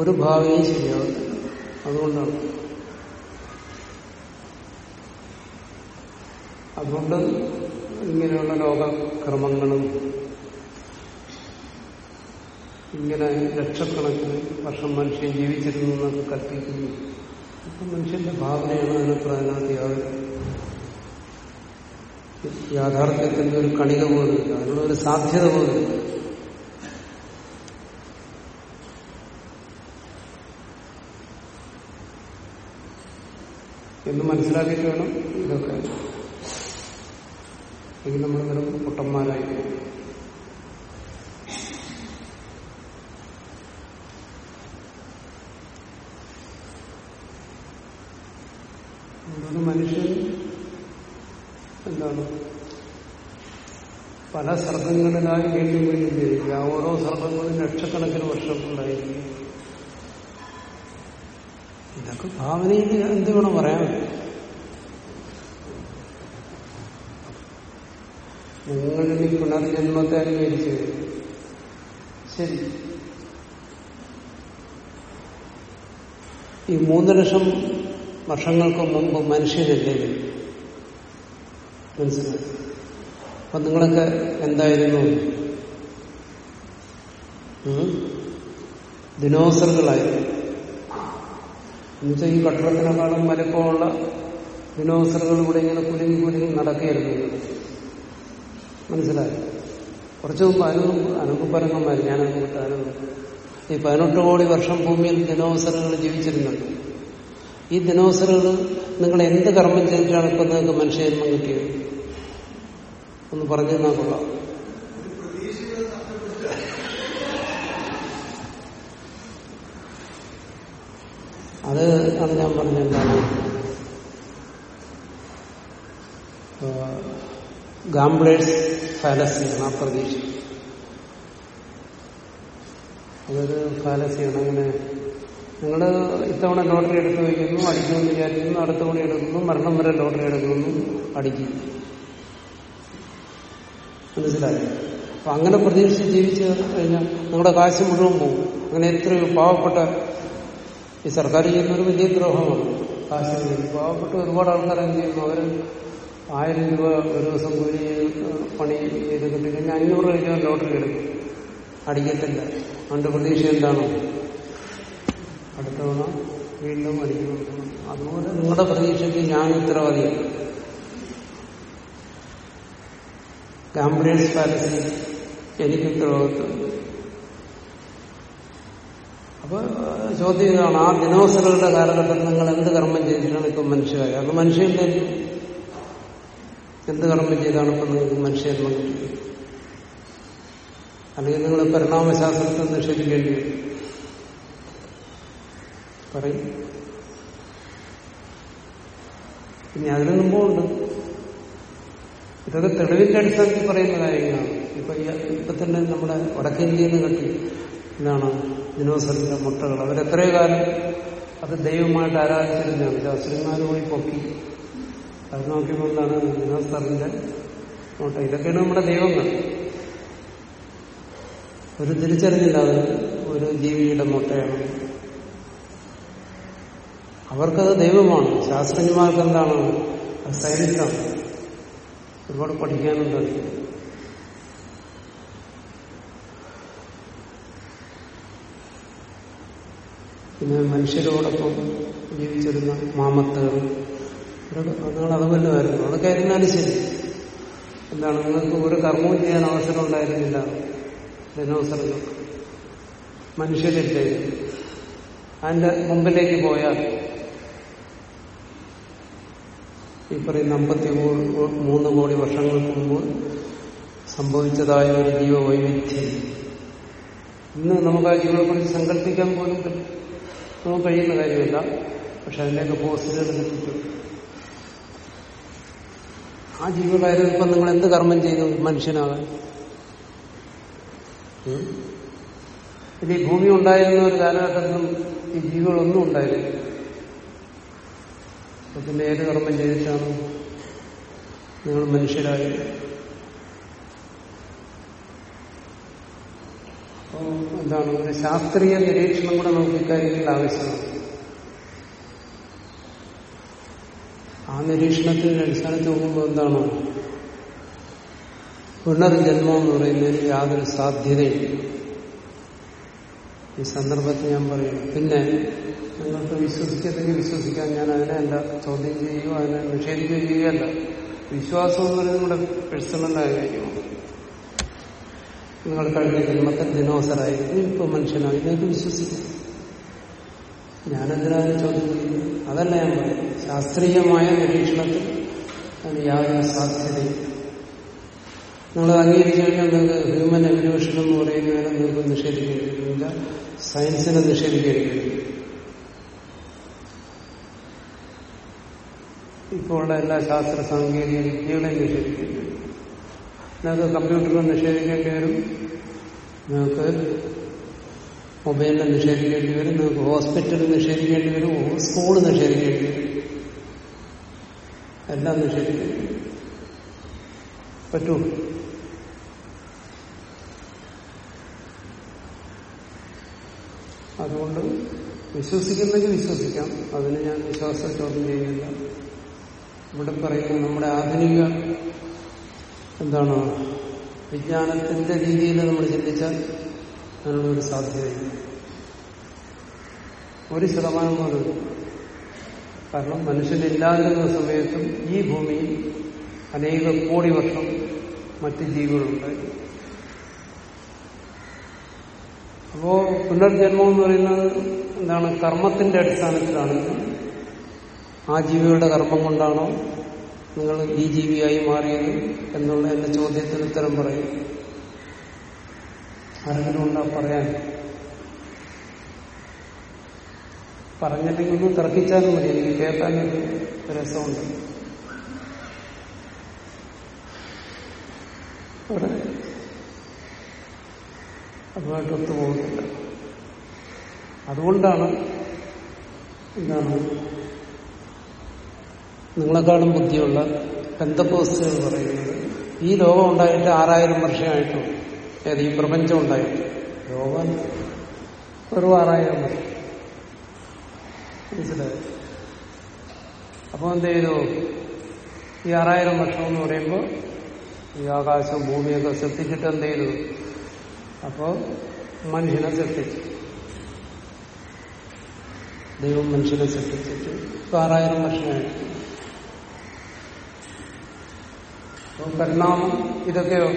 S2: ഒരു ഭാവിയും ശരിയാവില്ല അതുകൊണ്ടാണ്. അതുകൊണ്ട് ഇങ്ങനെയുള്ള ലോകക്രമങ്ങളും ഇങ്ങനെ ലക്ഷക്കണക്കിന് വർഷം മനുഷ്യൻ ജീവിച്ചിരുന്നു എന്നൊക്കെ കൽപ്പിക്കുന്നു. ഇപ്പൊ മനുഷ്യന്റെ ഭാവനയാണ് അതിന് അതിനകത്ത് യാതൊരു യാഥാർത്ഥ്യത്തിന്റെ ഒരു കണിക പോലുമില്ല അതിനുള്ള ഒരു സാധ്യത പോലുമില്ല. എന്ന് മനസ്സിലാക്കിയിട്ട് വേണം ഇതൊക്കെ എങ്കിൽ നമ്മൾ വെറും പൊട്ടന്മാരായി പോകും. മനുഷ്യൻ എന്താണ്? പല സർഗങ്ങളിലായി വീണ്ടും വീണ്ടും ജനിക്കുക ഓരോ സർഗങ്ങളും ലക്ഷക്കണക്കിന് വർഷങ്ങളുണ്ടായിരിക്കും. ഇതൊക്കെ ഭാവനയിൽ എന്ത് വേണം പറയാൻ നിങ്ങളിൽ ഈ പുനർജന്മത്തെ അനുകരിച്ചു ശരി. ഈ മൂന്ന് ലക്ഷം വർഷങ്ങൾക്ക് മുമ്പ് മനുഷ്യരല്ലേ? മനസ്സിലായി? അപ്പൊ നിങ്ങളൊക്കെ എന്തായിരുന്നു? ദിനോസറുകളായിരുന്നു. എന്നുവെച്ചാൽ ഈ കട്ടടത്തിനെക്കാളും വലിപ്പമുള്ള ദിനോസറുകൾ ഇവിടെ ഇങ്ങനെ കുലുങ്ങി കുലുങ്ങി നടക്കുകയായിരുന്നു. മനസ്സിലായി. കുറച്ചു മുമ്പ് അനുഭവം അനുഭവപരങ്ങന്മാർ ഞാൻ അനുഭവം ഈ പതിനെട്ട് കോടി വർഷം ഭൂമിയിൽ ദിനോസറുകൾ ജീവിച്ചിരുന്നുണ്ട്. ഈ ദിനോസറുകൾ നിങ്ങൾ എന്ത് കർമ്മം ചെയ്തിട്ടാണ് ഇപ്പം നിങ്ങൾക്ക് മനുഷ്യജന്മം കിട്ടിയത്? ഒന്ന് പറഞ്ഞു തന്നാൽ കൊള്ളാം. അത് അത് ഞാൻ പറഞ്ഞ എന്താണ്? ഗാംബ്ലേഴ്സ് ഫാലസിയാണ് ആ പ്രതീക്ഷ. അതൊരു ഫാലസിയാണ്. അങ്ങനെ നിങ്ങൾ ഇത്തവണ ലോട്ടറി എടുത്തു വയ്ക്കുന്നു അടിക്കുമെന്ന് വിചാരിക്കുന്നു അടുത്ത തവണ എടുക്കുന്നു മരണം വരെ ലോട്ടറി എടുക്കുന്നു അടിക്കും. മനസ്സിലായി? അപ്പൊ അങ്ങനെ പ്രതീക്ഷിച്ച് ജീവിച്ചു കഴിഞ്ഞാൽ നിങ്ങളുടെ കാശ് മുഴുവൻ പോകും. അങ്ങനെ എത്രയോ പാവപ്പെട്ട ഈ സർക്കാർ ചെയ്യുന്ന ഒരു വലിയ ദ്രോഹമാണ്. കാശ്. പാവപ്പെട്ട ഒരുപാട് ആൾക്കാർ ചെയ്യുന്നു? അവർ ആയിരം രൂപ ഒരു ദിവസം കൂലി പണി ചെയ്ത് കിട്ടിക്കഴിഞ്ഞാൽ അഞ്ഞൂറ് രൂപ ലോട്ടറി എടുക്കും. അടിക്കത്തില്ല. അവന്റെ പ്രതീക്ഷ എന്താണ്? അടുത്ത തവണ വീണ്ടും അടിക്കണം അതുപോലെ നിങ്ങളുടെ പ്രതീക്ഷയ്ക്ക് ഞാൻ ഉത്തരവാദിയാണ് ഗാംബ്രേഴ്സ് പാലസിൽ എനിക്ക് ഉത്തരവാദിത്വം. അപ്പൊ ചോദ്യം ഇതാണ്. ആ ദിനോസറുകളുടെ കാലഘട്ടത്തിൽ നിങ്ങൾ എന്ത് കർമ്മം ചെയ്തിട്ടാണ് ഇപ്പം മനുഷ്യരായത്? അത് മനുഷ്യന്റെ എന്ത് കർമ്മം ചെയ്താണ് ഇപ്പം നിങ്ങൾക്ക് മനുഷ്യജന്മം കിട്ടിയത് അല്ലെങ്കിൽ നിങ്ങൾ പരിണാമശാസ്ത്രത്തെ നിഷേധിക്കേണ്ടി വരും. പറയും. ഇനി അതിനു മുമ്പുണ്ട് ഇതൊക്കെ തെളിവിന്റെ അടിസ്ഥാനത്തിൽ പറയുന്ന കാര്യങ്ങളാണ്. ഇപ്പൊ ഇപ്പൊ തന്നെ നമ്മുടെ വടക്കേന്ത്യയിൽ നിന്ന് കിട്ടി എന്താണ് ദിനോസറിന്റെ മുട്ടകൾ. അവരെത്രയോ കാലം അത് ദൈവമായിട്ട് ആരാധിച്ചിരുന്നതാണ്. ശാസ്ത്രിമാർ പോയി പൊക്കി അത് നോക്കിക്കൊണ്ടാണ് ദിനോസറിന്റെ മുട്ട ഇതൊക്കെയാണ് നമ്മുടെ ദൈവങ്ങൾ. ഒരു തിരിച്ചറിഞ്ഞില്ല ഒരു ജീവിയുടെ മുട്ടയാണ്. അവർക്കത് ദൈവമാണ്. ശാസ്ത്രജ്ഞന്മാർക്ക് എന്താണ്? അത് സയൻസാണ് ഒരുപാട് പഠിക്കാനുണ്ട്. പിന്നെ മനുഷ്യരോടൊപ്പം ജീവിച്ചിരുന്ന മാമത്തുകൾ ഇവരൊക്കെ നിങ്ങൾ അതുമല്ലമായിരുന്നു അതൊക്കെ ശരി. എന്താണ്? നിങ്ങൾക്ക് ഒരു കർമ്മവും ചെയ്യാൻ അവസരം ഉണ്ടായിരുന്നില്ല. ദിനവസരങ്ങൾ മനുഷ്യരില്ലേ അതിന്റെ മുമ്പിലേക്ക് പോയാൽ ഈ പറയുന്ന അമ്പത്തി മൂന്ന് കോടി വർഷങ്ങൾക്ക് മുമ്പ് സംഭവിച്ചതായ ഒരു ജീവ വൈവിധ്യം ഇന്ന് നമുക്ക് ആ ജീവനെ കുറിച്ച് സങ്കല്പിക്കാൻ പോലും നമുക്ക് കഴിയുന്ന കാര്യമില്ല. പക്ഷെ അതിന്റെയൊക്കെ പോസ്റ്റുകൾ കിട്ടും ആ ജീവകാര്യം ഇപ്പം നിങ്ങൾ എന്ത് കർമ്മം ചെയ്തു മനുഷ്യനാകാൻ ഇനി ഭൂമി ഉണ്ടായിരുന്ന ഒരു കാലഘട്ടത്തിലും ഈ ജീവികളൊന്നും ഉണ്ടായില്ല അപ്പൊ പിന്നെ ഏത് കർമ്മം ചെയ്തിട്ടാണ് നിങ്ങൾ മനുഷ്യരായത്? അപ്പോ എന്താണ്? ഒരു ശാസ്ത്രീയ നിരീക്ഷണം കൂടെ നമുക്ക് ഇക്കാര്യത്തിൽ ആവശ്യമാണ്. ആ നിരീക്ഷണത്തിന്റെ അടിസ്ഥാനത്തിൽ നോക്കുമ്പോൾ എന്താണ്? പുനർജന്മം എന്ന് പറയുന്നതിന് യാതൊരു സാധ്യതയില്ല. ഈ സന്ദർഭത്തിൽ ഞാൻ പറയും പിന്നെ നിങ്ങൾക്ക് വിശ്വസിക്കത്തെങ്കിൽ വിശ്വസിക്കാൻ ഞാൻ അതിനെ എന്താ ചോദ്യം ചെയ്യുകയോ അതിനെ നിഷേധിക്കുകയോ ചെയ്യുകയല്ല. വിശ്വാസം എന്ന് പറയുന്നത് നമ്മുടെ പേഴ്സണലായ കാര്യമാണ് നിങ്ങൾ കഴിഞ്ഞ ജന്മത്തിൽ ദിനോസറായിരുന്നു ഇപ്പൊ മനുഷ്യനായി. നിങ്ങൾക്ക് വിശ്വസിക്കാം. ഞാനെന്തിനാണ് ചോദ്യം ചെയ്യുന്നത്? അതല്ല ഞാൻ പറയുന്നത് ശാസ്ത്രീയമായ നിരീക്ഷണത്തിൽ അതിന് യാതൊരു സാധ്യതയില്ല നിങ്ങൾ അംഗീകരിച്ചു നിങ്ങൾക്ക് ഹ്യൂമൻ എവല്യൂഷൻ എന്ന് പറയുന്നതിനെ നിങ്ങൾക്ക് നിഷേധിക്കേണ്ടി വരില്ല സയൻസിനെ നിഷേധിക്കേണ്ടി ഇപ്പോഴുള്ള എല്ലാ ശാസ്ത്ര സാങ്കേതിക വിദ്യകളെയും നിഷേധിക്കേണ്ടി നിങ്ങൾക്ക് കമ്പ്യൂട്ടറിനെ നിഷേധിക്കേണ്ടി വരും. നിങ്ങൾക്ക് മൊബൈലിനെ നിഷേധിക്കേണ്ടി വരും. നിങ്ങൾക്ക് ഹോസ്പിറ്റലിൽ നിഷേധിക്കേണ്ടി വരും. സ്കൂൾ നിഷേധിക്കേണ്ടി വരും. എല്ലാം നിഷേധിക്കും പറ്റൂ. അതുകൊണ്ട് വിശ്വസിക്കുന്നെങ്കിൽ വിശ്വസിക്കാം. അതിന് ഞാൻ വിശ്വാസ ചോദ്യം ചെയ്യുന്നില്ല. ഇവിടെ പറയുന്ന നമ്മുടെ ആധുനിക എന്താണ് വിജ്ഞാനത്തിന്റെ രീതിയിൽ നമ്മൾ ചിന്തിച്ചാൽ അതിനുള്ള ഒരു സാധ്യതയില്ല. ഒരു ശതമാനം പോലും. കാരണം മനുഷ്യനില്ലാതിരുന്ന സമയത്തും ഈ ഭൂമിയിൽ അനേക കോടി വർഷം മറ്റ് ജീവികളുണ്ടായി അപ്പോ പുനർജന്മം എന്ന് പറയുന്നത് എന്താണ്? കർമ്മത്തിന്റെ അടിസ്ഥാനത്തിലാണെങ്കിൽ ആ ജീവികളുടെ കർമ്മം കൊണ്ടാണോ നിങ്ങൾ ഈ ജീവിയായി മാറിയത് എന്നുള്ള എന്റെ ചോദ്യത്തിന് ഉത്തരം പറയും. ഉണ്ടാ പറയാൻ? പറഞ്ഞില്ലെങ്കിൽ ഒന്ന് തർക്കിച്ചാലും മതി. എനിക്ക് കേൾക്കാൻ രസമുണ്ട്. അവിടെ അതുമായിട്ട് ഒത്തുപോകുന്നില്ല അതുകൊണ്ടാണ് എന്താണ് നിങ്ങളെക്കാളും ബുദ്ധിയുള്ള ബന്ധപ്പോസ്റ്റുകൾ പറയുന്നത്. ഈ ലോകം ഉണ്ടായിട്ട് ആറായിരം വർഷമായിട്ടുള്ളൂ ഏത് ഈ പ്രപഞ്ചം ഉണ്ടായിട്ട്? ലോകം വെറും ആറായിരം വർഷം. മനസ്സിലായി അപ്പൊ എന്ത് ചെയ്തു ഈ ആറായിരം വർഷം എന്ന് പറയുമ്പോൾ ഈ ആകാശം ഭൂമിയൊക്കെ സൃഷ്ടിച്ചിട്ട് എന്ത് ചെയ്തു അപ്പോ മനുഷ്യനെ സൃഷ്ടിച്ചു ദൈവം മനുഷ്യനെ സൃഷ്ടിച്ചിട്ട് ഇപ്പൊ ആറായിരം വർഷമായിട്ട് അപ്പൊ പരിണാമം ഇതൊക്കെയോ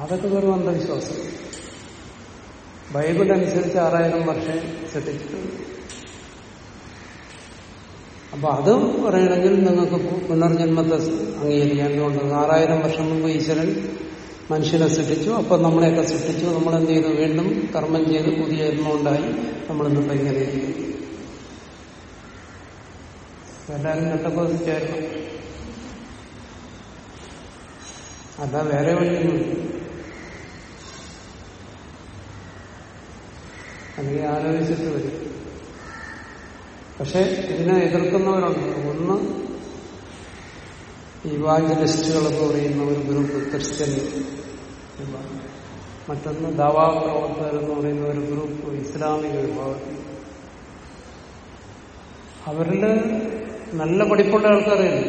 S2: അതൊക്കെ വെറും അന്ധവിശ്വാസം ബൈബിൾ അനുസരിച്ച് ആറായിരം വർഷം സൃഷ്ടിച്ചിട്ടുണ്ട് അപ്പൊ അത് പറയണമെങ്കിൽ നിങ്ങൾക്ക് പുനർജന്മത്തെ അംഗീകരിക്കാൻ എന്തുകൊണ്ട് ആറായിരം വർഷം മുമ്പ് ഈശ്വരൻ മനുഷ്യനെ സൃഷ്ടിച്ചു. അപ്പൊ നമ്മളെയൊക്കെ സൃഷ്ടിച്ചു. നമ്മൾ എന്ത് ചെയ്തു? വീണ്ടും കർമ്മം ചെയ്ത് പുതിയ ജന്മം ഉണ്ടായി നമ്മളിന്നിപ്പോ ഇങ്ങനെ ഇരിക്കുന്നു. എല്ലാവരും അതാ വേറെ വഴിയൊന്നുമില്ല. അല്ലെങ്കിൽ ആലോചിച്ചിട്ട് വരും. പക്ഷെ ഇതിനെ എതിർക്കുന്നവരുണ്ട്. ഒന്ന് ഇവാഞ്ചലിസ്റ്റുകൾ എന്ന് പറയുന്ന ഒരു ഗ്രൂപ്പ് ക്രിസ്ത്യൻ മറ്റൊന്ന് മറ്റൊന്ന് ദാവാപ്രവർത്തകർ എന്ന് പറയുന്ന ഒരു ഗ്രൂപ്പ് ഇസ്ലാമിക വിഭാഗത്തിൽ അവരിൽ നല്ല പഠിപ്പുള്ള ആൾക്കാരാണ്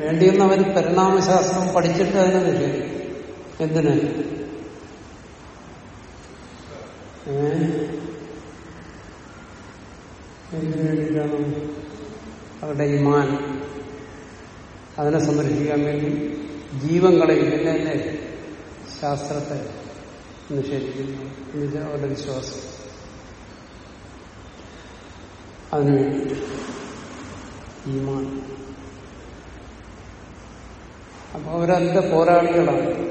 S2: വേണ്ടിയെന്ന് അവർ പരിണാമശാസ്ത്രം പഠിച്ചിട്ട് അതിനെ നിഷേധിക്കും എന്തിനാ? എന്തിനു വേണ്ടിയിട്ടാണ് അവരുടെ ഇമാൻ അതിനെ സംരക്ഷിക്കാൻ വേണ്ടി ജീവൻ കളയും. പിന്നെ അല്ലേ? ശാസ്ത്രത്തെ നിഷേധിക്കുന്നു. എന്നുവെച്ചാൽ അവരുടെ വിശ്വാസം. അതിനു വേണ്ടി ഈമാൻ. അപ്പൊ അവരതിന്റെ പോരാളികളാണ്?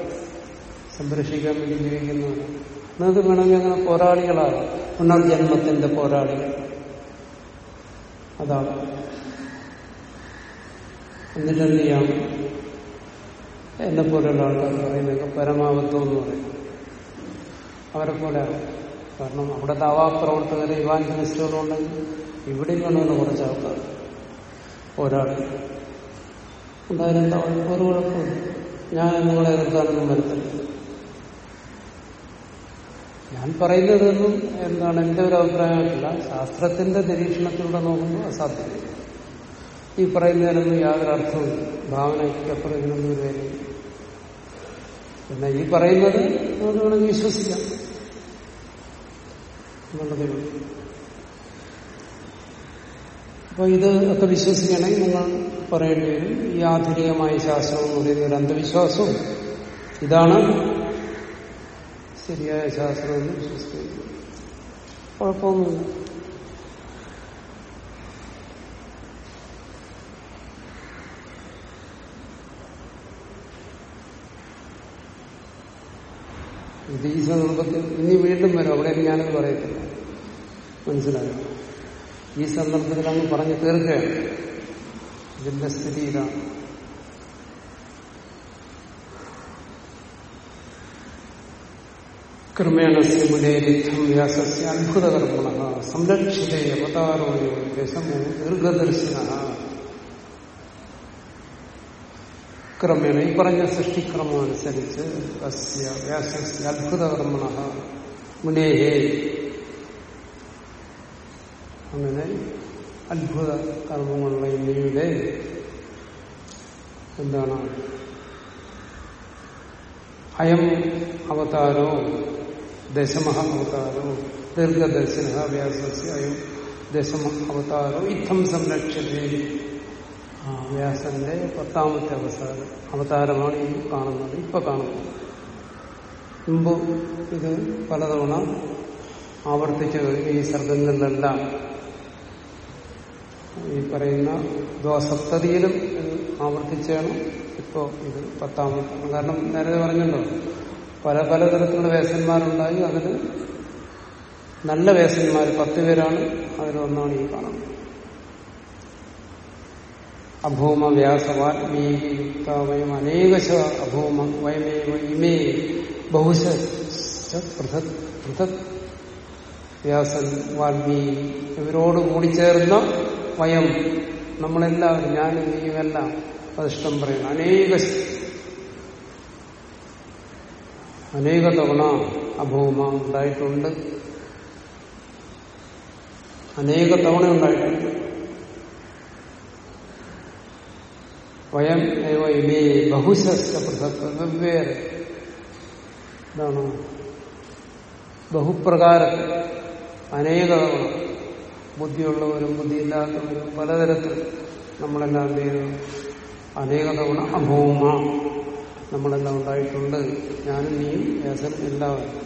S2: സംരക്ഷിക്കാൻ വേണ്ടി ജീവിക്കുന്നവരാണ്. നിങ്ങൾക്ക് വേണമെങ്കിൽ അങ്ങനെ പോരാളികളാണ് പുനർജന്മത്തിന്റെ പോരാളികൾ. അതാണ്. എന്നിട്ട് ചെയ്യാം എന്നെ പോലെയുള്ള ആൾക്കാർ പറയുന്നതൊക്കെ പരമാവധം എന്ന് പറയും. അവരെ പോലെയാണ് കാരണം അവിടെ ദാവാപ്രവർത്തകർ ഇവാഞ്ചലിസ്റ്റുകളുണ്ടെങ്കിൽ ഇവിടെയും കാണുന്ന കുറച്ച് ആൾക്കാർ. ഒരാൾ എന്തായാലും എന്താ ഒരു കുഴപ്പമില്ല. ഞാൻ നിങ്ങളെ എതിർക്കാനൊന്നും വരത്തില്ല. ഞാൻ പറയുന്നതൊന്നും എന്താണ് എന്റെ ഒരു അഭിപ്രായമായിട്ടില്ല. ശാസ്ത്രത്തിന്റെ നിരീക്ഷണത്തിലൂടെ നോക്കുമ്പോൾ അസാധ്യത ഈ പറയുന്നതിനൊന്നും യാതൊരു അർത്ഥവും ഭാവനയ്ക്കപ്പുറം ഇതിനൊന്നും ഒരു പിന്നെ ഈ പറയുന്നത് വേണമെങ്കിൽ വിശ്വസിക്കാം. എന്നുള്ളതേ ഉള്ളൂ അപ്പൊ ഇത് ഒക്കെ വിശ്വസിക്കണമെങ്കിൽ നിങ്ങൾ പറയേണ്ടി വരും. ഈ ആധുനികമായ ശാസ്ത്രം എന്ന് പറയുന്ന ഒരു അന്ധവിശ്വാസവും ഇതാണ്. ശരിയായ ശാസ്ത്രം എന്ന് വിശ്വസിക്കുന്നു കുഴപ്പമൊന്നുമില്ല. ഇത് ഈ സന്ദർഭത്തിൽ ഇനി വീണ്ടും വരും. അവിടെ ഞാനത് പറയത്തില്ല. മനസ്സിലായോ? ഈ സന്ദർഭത്തിൽ അങ്ങ് പറഞ്ഞു തീർക്കുകയാണ്. ഇതിന്റെ സ്ഥിതി ഇതാണ് ക്രമേണ മുടേരിദ്ധം വ്യാസസ്യ അത്ഭുതകർമ്മണ സംരക്ഷിതേ അവതാരോയോ ദീർഘദർശിന ദീർഘദർശന. ക്രമേണ ഈ പറഞ്ഞ സൃഷ്ടിക്രമം അനുസരിച്ച് അസ്യ വ്യാസസ്യ അത്ഭുതകർമ്മണ. മുനേഹേ. അങ്ങനെ അത്ഭുത കർമ്മങ്ങളുള്ള ഇന്ത്യയുടെ എന്താണ്? അയം അവതാരോ ദശമ അവതാരോ ദീർഘദർശന വ്യാസസ്യായും ദശമ അവതാരോ ഇത്തം സംരക്ഷതേ വ്യാസന്റെ പത്താമത്തെ അവസാനം അവതാരമാണ് ഈ കാണുന്നത് ഇപ്പൊ കാണുന്നത് മുമ്പ് ഇത് പലതവണ ആവർത്തിച്ച് ഈ സർഗങ്ങളിലെല്ലാം. ഈ പറയുന്ന ദ്വാസപ്തതിയിലും ആവർത്തിച്ചാണ് ഇപ്പോ ഇത് പത്താമത്തെ കാരണം നേരത്തെ പറഞ്ഞല്ലോ പല പലതരത്തിലുള്ള വേസന്മാരുണ്ടായി. അതിൽ നല്ല വേസന്മാർ പത്ത് പേരാണ് അതിലൊന്നാണ് ഈ കാണുന്നത്. അഭൂമ വ്യാസവാത്മീയുക്തവയം അനേകശ അഭൂമ വയമേവ ഇമേ ബഹുശ പൃഥക് വ്യാസൻ വാൽമീകി ഇവരോട് കൂടിച്ചേർന്ന വയം നമ്മളെല്ലാവരും ഞാനും നീയുമെല്ലാം അതിഷ്ടം പറയുന്നു അനേക അനേക തവണ അഭൂമ ഉണ്ടായിട്ടുണ്ട്. അനേക തവണ ഉണ്ടായിട്ടുണ്ട്. വയം ഏവ ഇമേ ബഹുശസ്ത പ്രസക്ത വെവ്വേറെ ഇതാണ് ബഹുപ്രകാരം അനേക തവണ ബുദ്ധിയുള്ളവരും ബുദ്ധിയില്ലാത്തവരും പലതരത്തിൽ നമ്മളെല്ലാം എന്ത് ചെയ്യുന്നു അനേക തവണ അഭൂമ. നമ്മളെല്ലാം ഉണ്ടായിട്ടുണ്ട്. ഞാനും നീയും വ്യാസൻ എല്ലാവരും.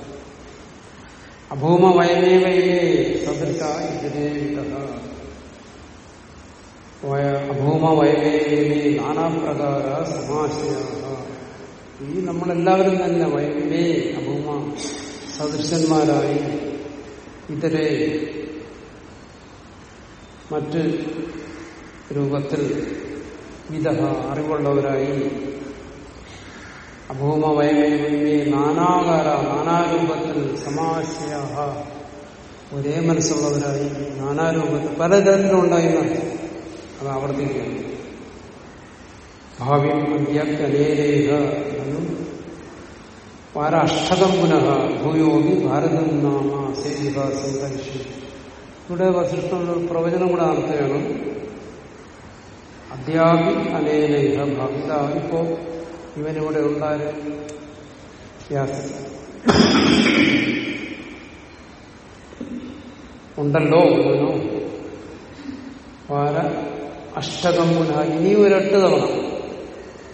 S2: അഭൂമ വയമേവയിലേ സദൃശ ഇതിരേ അഭൂമ വയമേവയിലേ നാനാപ്രകാര സമാശയ ഈ നമ്മളെല്ലാവരും തന്നെ വയമേ അഭൂമ സദൃശന്മാരായി. ഇതരെ മറ്റ് രൂപത്തിൽ വിധ അറിവുള്ളവരായി. അഭൂമ വയമേ നാനാകാര നാനാരൂപത്തിൽ സമാശയ ഒരേ മനസ്സുള്ളവരായി നാനാരൂപത്തിൽ പലതരത്തിലുണ്ടായി അത് ആവർത്തിക്കുകയാണ്. ഭാവ്യം അന്ത്യനേരേഹ എന്നും പാരാഷ്ടകം പുനഃ ഭൂയോഗി ഭാരതം നാമ സേവിക സംഘർഷി ഇവിടെ വസിഷ്ഠ പ്രവചനം കൂടെ നടത്തുകയാണ്. അദ്യാപി അനേനൈഹ ഭക്ത ഇപ്പോ ഇവനിവിടെ വ്യാസൻ ഉണ്ടല്ലോ വാര അഷ്ടകമ്പുന അഷ്ടകം പുനഃ ഇനി ഒരെട്ട് തവണ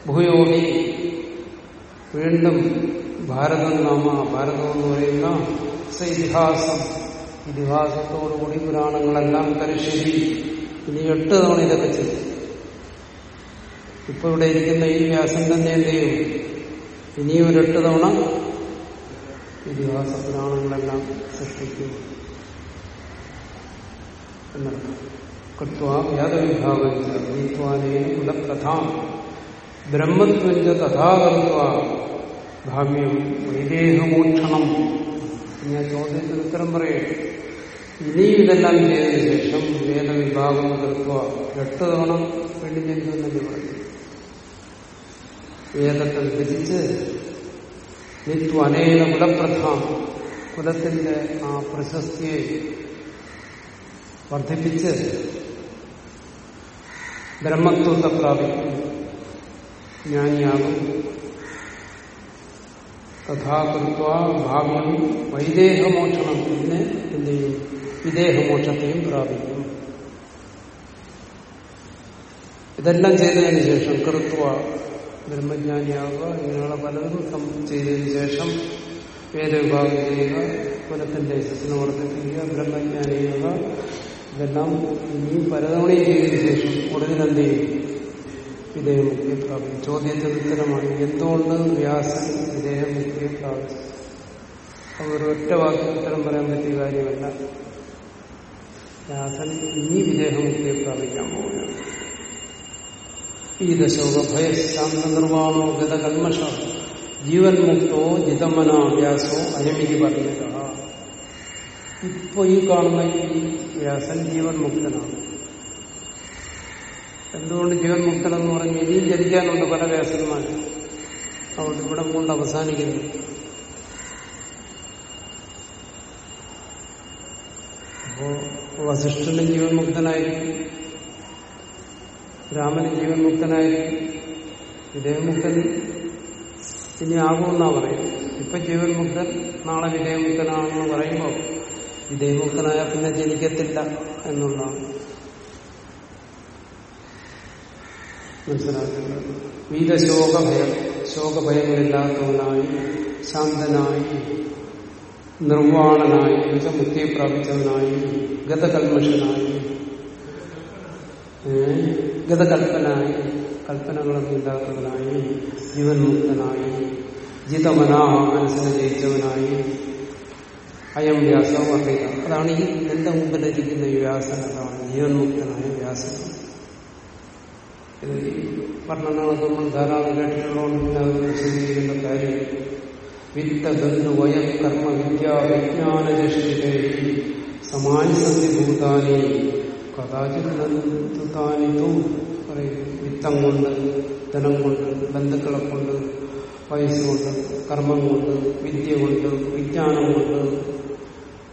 S2: ഭൂയോഗി വീണ്ടും ഭാരതം നാമ ഭാരതം എന്ന് പറയുന്ന ഇതിഹാസം ഇതിഹാസത്തോടുകൂടി പുരാണങ്ങളെല്ലാം കരിശ്ശേരി ഇനി എട്ട് തവണ ഇതൊക്കെ ചെയ്തു ഇപ്പൊ ഇവിടെ ഇരിക്കുന്ന ഈ വ്യാസം തന്നെ എന്ത് ചെയ്യും ഇനിയും ഒരെട്ട് തവണ ഇതിഹാസ പുരാണങ്ങളെല്ലാം സൃഷ്ടിക്കും. എന്നർത്ഥം കൃത്വ വ്യാധവിഭാഗം നീത്വാനേ കുലപ്രധാം. ബ്രഹ്മത്വഞ്ച തഥാകൃത്വ ഭാമ്യം വൈദേഹമോക്ഷണം. ഞാൻ ചോദ്യത്തിന് ഉത്തരം പറയും. ഇനി ഇതെല്ലാം ചെയ്തതിനു ശേഷം വേദവിഭാഗം കൃത്വ എട്ട് തവണ വീണ്ടും ജനിക്കുമെന്നല്ലേ പറയും. വേദത്തെ വിഭജിച്ച് നിത്വ അനേക കുലപ്രധാം കുലത്തിന്റെ ആ പ്രശസ്തിയെ വർദ്ധിപ്പിച്ച് ബ്രഹ്മത്വത്തെ പ്രാപിക്കും ജ്ഞാനിയാകും. തഥാകൃത്വ ഭാഗ്യം വൈദേഹമോക്ഷണം പിന്നെ എന്ത് ചെയ്യും വിദേഹമോക്ഷത്തെയും പ്രാപിക്കും. ഇതെല്ലാം ചെയ്തതിന് ശേഷം കൃത്വ ബ്രഹ്മജ്ഞാനിയാവുക ഇങ്ങനെയുള്ള പലതും ചെയ്തതിനു ശേഷം വേദവിഭാഗം ചെയ്യുക കുലത്തിന്റെ യശസ്സിനെ വർദ്ധിപ്പിക്കുക ബ്രഹ്മജ്ഞാനിയാവുക. ഇതെല്ലാം ഇനി പലതവണയും ചെയ്തതിനു ശേഷം ഉടനെ എന്ത് ചെയ്യും വിധേയമുക്തി പ്രാപിക്കും. ചോദ്യത്തിന് ഉത്തരമാണ് എന്തുകൊണ്ട് വ്യാസൻ വിധേയമുക്തിയെ പ്രാപിച്ചു? അത് ഒരൊറ്റ വാക്കിൽ ഉത്തരം പറയാൻ പറ്റിയ കാര്യമല്ല. വ്യാസൻ ഇനി വിദേഹമുക്തിയെ പ്രാപിക്കാൻ പോകുകയാണ് ഈ ദശോക ഭയശാന്ത നിർവാണോ ഗത കന്മഷ ജീവൻ മുക്തോ ജിതമന അയമിക്ക് പറഞ്ഞത ഇപ്പൊ ഈ കാണുന്ന ഈ വ്യാസൻ ജീവൻ മുക്തനാണ് എന്തുകൊണ്ട് ജീവൻ മുക്തനെന്ന് പറഞ്ഞ് ഇനിയും ജനിക്കാനുണ്ട് പല വ്യാസന്മാരും. അതുകൊണ്ട് ഇവിടെ കൊണ്ട് അവസാനിക്കുന്നു. അപ്പോ വസിഷ്ഠനും ജീവൻ മുക്തനായിരിക്കും രാമനും ജീവൻ മുക്തനായിരിക്കും വിദേഹമുക്തൻ ഇനി ആകുമെന്നാ പറയും ഇപ്പൊ ജീവൻ മുക്തൻ നാളെ വിദേഹമുക്തനാണെന്ന് പറയുമ്പോൾ വിദേഹമുക്തനായ പിന്നെ ജനിക്കത്തില്ല എന്നുള്ളതാണ്. മനസ്സിലാക്കുന്നത് വീതശോകഭയം ശോകഭയങ്ങളില്ലാത്തവനായി ശാന്തനായി നിർവാണനായി മുക്തിയെ പ്രാപിച്ചവനായി ഗതകൽമഷനായി ഗതകൽപ്പനായി കൽപ്പനകളൊക്കെ ഇല്ലാത്തവനായി ജീവൻ മുക്തനായി ജിതമനാഹ മനസ്സിനെ ജയിച്ചവനായി അയം വ്യാസം അറിയുക അതാണ് ഈ എന്റെ മുമ്പിലിരിക്കുന്ന ഈ വ്യാസൻ അതാണ് ജീവൻ മുക്തനായ വ്യാസൻ. ഇത് ഈ വർണനകളൊക്കെ നമ്മൾ ധാരാളം കേട്ടിട്ടുള്ളതുകൊണ്ട് അത് വിശദീകരിക്കേണ്ട കാര്യം വിത്ത ബന്ധു വയം കർമ്മ വിദ്യാ വിജ്ഞാനചഷിതേ സമാനി സന്ധി ഭൂതാനി കഥാചിതാനി പറയും വിത്തം കൊണ്ട് ധനം കൊണ്ട് ബന്ധുക്കളെ കൊണ്ട് വയസ്സുകൊണ്ട് കർമ്മം കൊണ്ട് വിദ്യ കൊണ്ട് വിജ്ഞാനം കൊണ്ട്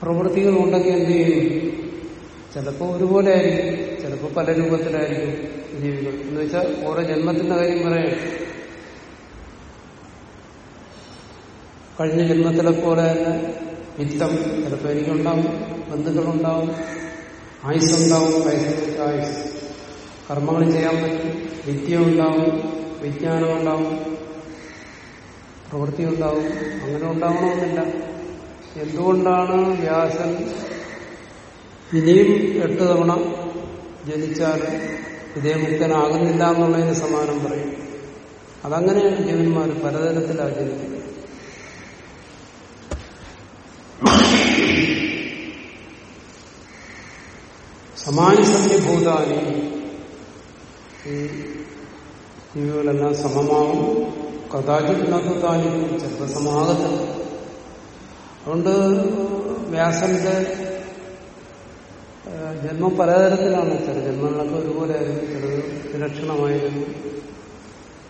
S2: പ്രവൃത്തികൾ ഉണ്ടെങ്കിൽ എന്ത് ചെയ്യും? ചിലപ്പോൾ ഒരുപോലെ ആയിരിക്കും. ചിലപ്പോൾ പല രൂപത്തിലായിരിക്കും ജീവികൾ. എന്ന് വെച്ചാൽ ഓരോ ജന്മത്തിന്റെ കാര്യം പറയാം. കഴിഞ്ഞ ജന്മത്തിലെ പോലെ തന്നെ വിത്തം ചിലപ്പോൾ എനിക്കുണ്ടാവും ബന്ധുക്കളുണ്ടാവും ആയുസ് വെച്ച് ആയുസ് കർമ്മങ്ങൾ ചെയ്യാൻ പറ്റും വിദ്യ ഉണ്ടാവും വിജ്ഞാനം ഉണ്ടാവും പ്രവൃത്തി ഉണ്ടാവും അങ്ങനെ ഉണ്ടാവണമെന്നില്ല. എന്തുകൊണ്ടാണ് വ്യാസൻ ഇനിയും എട്ട് തവണ ജനിച്ചാൽ ഇതേ വിധേയമുക്തനാകുന്നില്ല എന്നുള്ളതിന് സമാനം പറയും? അതങ്ങനെയാണ് ജീവന്മാർ പലതരത്തിലാണ് ജനിക്കുന്നത്. സമാനസന്യഭൂതാനി ഈ ജീവികളെല്ലാം സമമാവും കഥാചിക്കുന്നതാനി ചിലപ്പോൾ സമാകത്തില്ല അതുകൊണ്ട് വ്യാസന്റെ ജന്മം പലതരത്തിലാണ്. ചില ജന്മങ്ങളൊക്കെ ഒരുപോലെ ആയിരുന്നു ചിലത് വിലക്ഷണമായിരുന്നു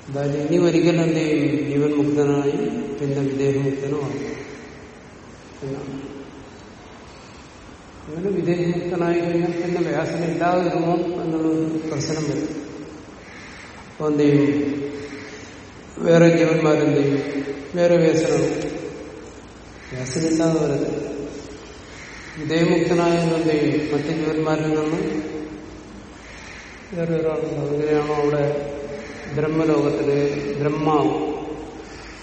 S2: എന്തായാലും ഇനി ഒരിക്കലും എന്ത് ചെയ്യും? ജീവൻ മുക്തനായി പിന്നെ വിദേഹമുക്തനുമാകും. എന്നാണ്. അങ്ങനെ വിദേഹമുക്തനായി കഴിഞ്ഞാൽ പിന്നെ വ്യാസന ഇല്ലാതെ വരുമോ എന്നുള്ളൊരു പ്രശ്നം വരും. അപ്പൊ എന്ത് ചെയ്യും? വേറെ ജീവന്മാരെന്ത് ചെയ്യും? വേറെ വ്യാസനവും വ്യാസനില്ലാതെ വരുന്നത് വിധേയമുക്തനായ എന്ത് ചെയ്യും? മറ്റ് ജീവന്മാരിൽ നിന്ന് വേറെ ഒരാളുണ്ട് അങ്ങനെയാണോ അവിടെ ബ്രഹ്മലോകത്തിൽ ബ്രഹ്മാവ്.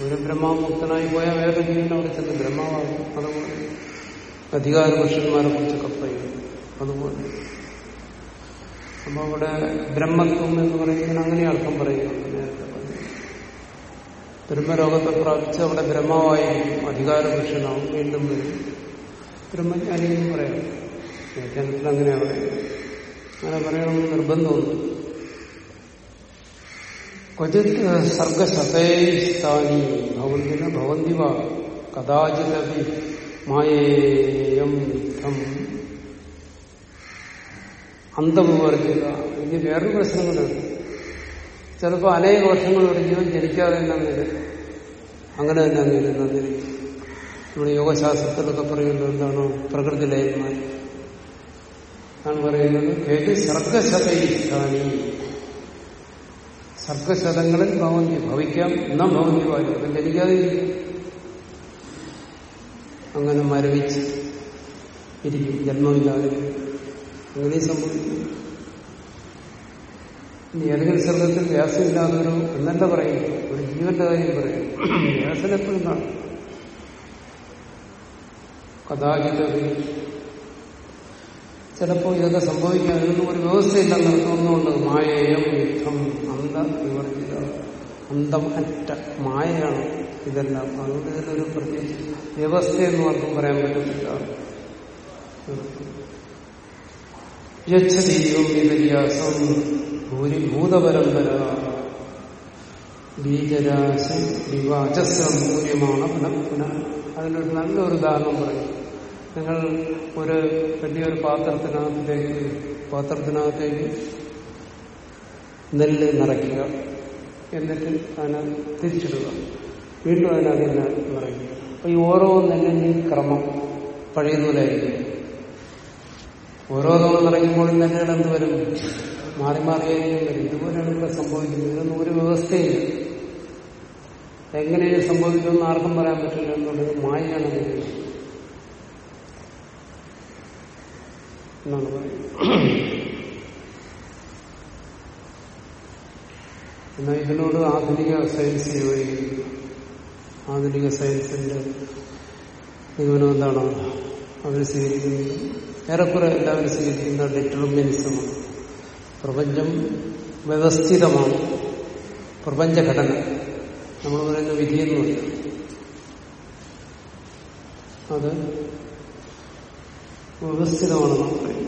S2: ഒരു ബ്രഹ്മാവ് മുക്തനായി പോയാൽ വേറെ ജീവൻ അവിടെ ചെന്ന് ബ്രഹ്മാവാകും. അതുപോലെ അധികാര പുരുഷന്മാരെ കുറിച്ചൊക്കെ പറയും അതുപോലെ അപ്പൊ അവിടെ ബ്രഹ്മത്വം എന്ന് പറയുന്നതിന് അങ്ങനെ അർത്ഥം പറയുന്നുണ്ട്. നേരത്തെ ബ്രഹ്മലോകത്തെ പ്രാപിച്ച് അവിടെ ബ്രഹ്മമായി അധികാര പുരുഷനാവും വീണ്ടും വരും. ബ്രഹ്മജ്ഞാനി എന്ന് പറയാം. വ്യാഖ്യാനത്തിൽ അങ്ങനെയാണ് പറയുന്നത്. അങ്ങനെ പറയണമെന്ന് നിർബന്ധമുണ്ട്. ക്വചിത് സർഗശതൈസ്ഥാനി ഭവന്തിന ഭവന്തിവ കഥാചിതപി മായേയം യുദ്ധം അന്തമുവർജിത ഇനി വേറൊരു പ്രശ്നങ്ങളുണ്ട് ചിലപ്പോൾ അനേക വർഷങ്ങൾ ഒരു ജീവൻ ജനിക്കാതെ തന്നെ അന്നിരും അങ്ങനെ തന്നെ അന്നിരും അന്നിരിക്കും നമ്മുടെ യോഗശാസ്ത്രത്തിലൊക്കെ പറയുന്നത് എന്താണ്? പ്രകൃതി ലയന്മാർ. ആണ് പറയുന്നത്? ഏത് സർഗശതയിഷ്ടാനി സർഗശതങ്ങളിൽ ഭവന്തി ഭവിക്കാം എന്നാ ഭവന്തി വായു ജനിക്കാതെ. അങ്ങനെ മരവിച്ച് ഇരിക്കും. ജന്മമില്ലാതെ. അങ്ങനെ സംഭവിക്കും. ഇനി ഏതെങ്കിലും സ്ഥലത്തിൽ വ്യാസമില്ലാതൊരു എന്നല്ല പറയും ഒരു ജീവന്റെ കാര്യം പറയും വ്യാസൻ എപ്പോഴും കാണും. കഥാചിതത്തിൽ ചിലപ്പോൾ ഇതൊക്കെ സംഭവിക്കാൻ ഇതൊന്നും ഒരു വ്യവസ്ഥയില്ല തോന്നുന്നുണ്ട്. മായയം യുദ്ധം അന്ധം വിവർജിത അന്തം അറ്റ മായയാണ്. ഇതെല്ലാം. അതുകൊണ്ട് ഇതിലൊരു പ്രത്യേകിച്ച് വ്യവസ്ഥയെന്ന് ആർക്കും പറയാൻ പറ്റത്തില്ല. യച്ഛദീപം വിപര്യാസം ഭൂരിഭൂതപരമ്പര ബീജരാശി വിവാചസ്രം മൂല്യമാണ് പുനഃ പുനഃ അതിനൊരു നല്ലൊരു ഉദാഹരണം പറയും. നിങ്ങൾ ഒരു വലിയൊരു പാത്രത്തിനകത്തേക്ക് പാത്രത്തിനകത്തേക്ക് നെല്ല് നിറയ്ക്കുക. എന്നിട്ട് അതിനെ തിരിച്ചിടുക. വീണ്ടും അതിനകത്ത് നിറയ്ക്കുക അപ്പൊ ഈ ഓരോ നെല്ലിന്റെയും ക്രമം പഴയതുപോലായിരിക്കും ഓരോ തവണ നിറയ്ക്കുമ്പോൾ നെല്ലുകൾ എന്ത് വരും? മാറി മാറിയായിരിക്കും വരും. ഇതുപോലെയാണ് ഇവിടെ സംഭവിക്കുന്നത്. ഇതൊന്നും ഒരു വ്യവസ്ഥയില്ല. എങ്ങനെയാണ് സംഭവിക്കുമെന്ന് ആർക്കും പറയാൻ പറ്റില്ല. എന്നുള്ളത് മായയാണ് എന്നാണ് പറയുന്നത്. എന്നാൽ ഇതിനോട് ആധുനിക സയൻസ് യോജിക്കുന്നു. ആധുനിക സയൻസിന്റെ നിഗമനം എന്താണ് അവർ സ്വീകരിക്കുന്നത് ഏറെക്കുറെ എല്ലാവരും സ്വീകരിക്കുന്ന ഡിറ്റർമിനിസമാണ് പ്രപഞ്ചം വ്യവസ്ഥിതമാണ്. പ്രപഞ്ചഘടന നമ്മൾ പറയുന്ന വിധിയെന്നുമില്ല. അത് വ്യവസ്ഥിതമാണെന്ന്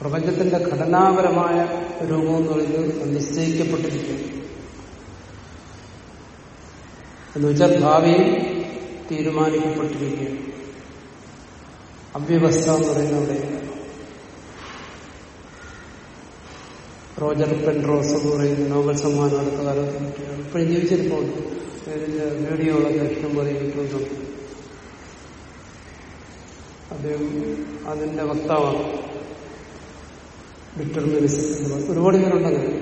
S2: പ്രപഞ്ചത്തിന്റെ ഘടനാപരമായ രൂപം എന്ന് പറയുന്നത് നിശ്ചയിക്കപ്പെട്ടിരിക്കുന്നു. എന്ന് വെച്ചാൽ ഭാവിയിൽ തീരുമാനിക്കപ്പെട്ടിരിക്കുകയാണ്. അവ്യവസ്ഥ എന്ന് പറയുന്ന അവിടെ റോജർ പെൻറോസ് എന്ന് പറയുന്ന നോബൽ സമ്മാനം അടുത്ത കാലത്ത് കിട്ടിയാണ് ഇപ്പോഴും ജീവിച്ചിരിപ്പോൾ വീഡിയോകളൊക്കെ ഇഷ്ടം പോലെ കിട്ടുന്നുണ്ട് അദ്ദേഹം അതിന്റെ വക്താവാണ്. ഡിറ്റർമിനിസം ഒരുപാട് പേരുണ്ടങ്ങനെ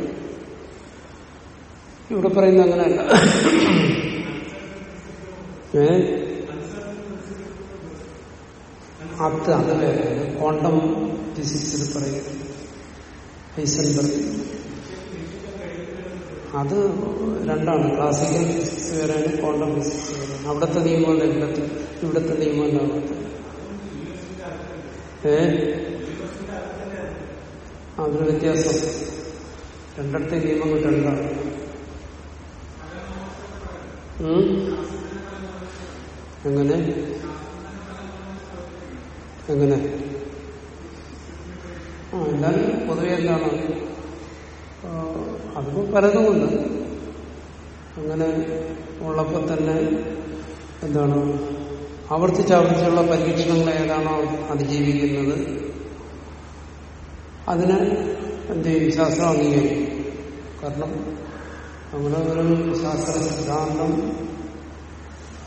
S2: ഇവിടെ പറയുന്ന അങ്ങനെയല്ല. ഏ അത് അതല്ലേ ക്വാണ്ടം ഫിസിക്സിൽ ഹൈസൻബർഗ് അത് രണ്ടാണ്. ക്ലാസിക്കൽ ഫിസിക്സ് വേറെയാണ് ക്വാണ്ടം ഫിസിക്സ് വേറെയാണ് അവിടുത്തെ നിയമമല്ല ഇവിടുത്തെ ഇവിടുത്തെ നിയമമല്ല അവിടുത്തെ? ഏ? അതൊരു വ്യത്യാസം. രണ്ടിടത്തെ നിയമങ്ങൾ രണ്ടാണ്? എങ്ങനെ? എങ്ങനെ? ആ എല്ലാവരും പൊതുവെ എന്താണ്? അതിപ്പോ പലതുമുണ്ട്. അങ്ങനെ ഉള്ളപ്പോൾ തന്നെ എന്താണ്? ആവർത്തിച്ചാവർത്തിച്ചുള്ള പരീക്ഷണങ്ങൾ ഏതാണോ അതിജീവിക്കുന്നത്. അതിന് എന്ത് ചെയ്യും ശാസ്ത്രം അംഗീകരിക്കും. കാരണം നമ്മുടെ ഒരു ശാസ്ത്ര സിദ്ധാന്തം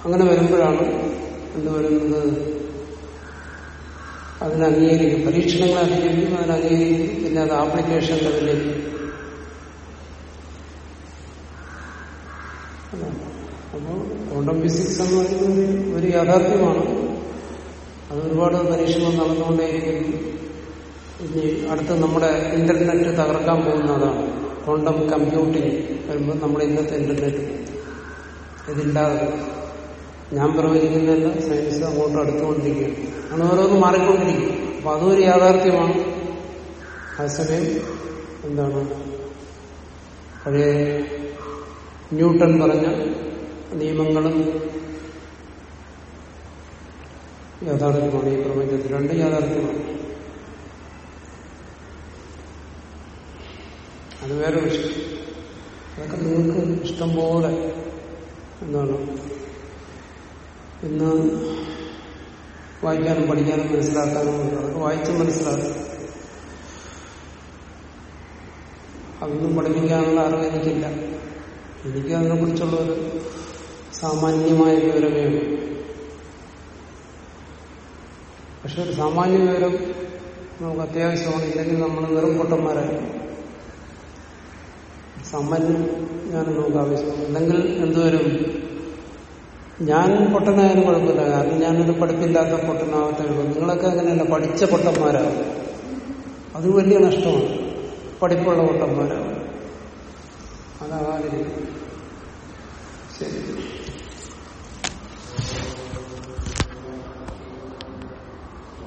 S2: അങ്ങനെ വരുമ്പോഴാണ് എന്ത് വരുന്നത്? അതിനെ അംഗീകരിക്കും. പരീക്ഷണങ്ങളെ അംഗീകരിക്കും അതിനെ അംഗീകരിക്കും. പിന്നെ അത് ആപ്ലിക്കേഷൻ ലെവലിലേക്ക് അപ്പോൾ ക്വാണ്ടം ഫിസിക്സ് എന്ന് പറയുന്നത് ഒരു- യാഥാർത്ഥ്യമാണ്. അത് ഒരുപാട് പരീക്ഷണം നടന്നുകൊണ്ടേയിരിക്കുന്നു. ഇനി അടുത്ത് നമ്മുടെ ഇന്റർനെറ്റ് തകർക്കാൻ പോകുന്നതാണ്. ക്വാണ്ടം കമ്പ്യൂട്ടിംഗ് വരുമ്പോൾ നമ്മുടെ ഇന്നത്തെ ഇന്റർനെറ്റ് ഇതില്ലാതെ. ഞാൻ പ്രവചിക്കുന്നതല്ല സയൻസ് അങ്ങോട്ട് അടുത്തുകൊണ്ടിരിക്കുകയാണ്. അങ്ങനെ ഓരോന്ന് മാറിക്കൊണ്ടിരിക്കും. അപ്പൊ അതും ഒരു യാഥാർത്ഥ്യമാണ് അതേസമയം എന്താണ്? പഴയ ന്യൂട്ടൺ പറഞ്ഞ നിയമങ്ങളും യാഥാർത്ഥ്യമാണ്. ഈ പ്രപഞ്ചത്തിൽ രണ്ടും യാഥാർത്ഥ്യമാണ്. അത് വേറെ വിഷയം. അതൊക്കെ നിങ്ങൾക്ക് ഇഷ്ടം പോലെ എന്താണ് ഇന്ന് വായിക്കാനും പഠിക്കാനും മനസ്സിലാക്കാനും അതൊക്കെ വായിച്ച് മനസ്സിലാക്കും. അതൊന്നും പഠിപ്പിക്കാനുള്ള അറിവ് എനിക്കില്ല. എനിക്ക് അതിനെക്കുറിച്ചുള്ള ഒരു സാമാന്യമായ വിവരമേ പക്ഷെ ഒരു സാമാന്യ വിവരം നമുക്ക് അത്യാവശ്യമാണ്. ഇല്ലെങ്കിൽ നമ്മൾ വെറും പൊട്ടന്മാരായി സാമാന്യം ഞാൻ നമുക്ക് ആവശ്യമാണ്. അല്ലെങ്കിൽ എന്തുവരും ഞാൻ പൊട്ടനായാലും കുഴപ്പമില്ല. കാരണം ഞാനൊരു പഠിപ്പില്ലാത്ത പൊട്ടനാവത്തേ ഉള്ളൂ. നിങ്ങളൊക്കെ അങ്ങനെയല്ല. പഠിച്ച പൊട്ടന്മാരാകും അത് വലിയ നഷ്ടമാണ്. പഠിപ്പുള്ള പൊട്ടന്മാരാകും അതാകാതിരിക്കും ശരി.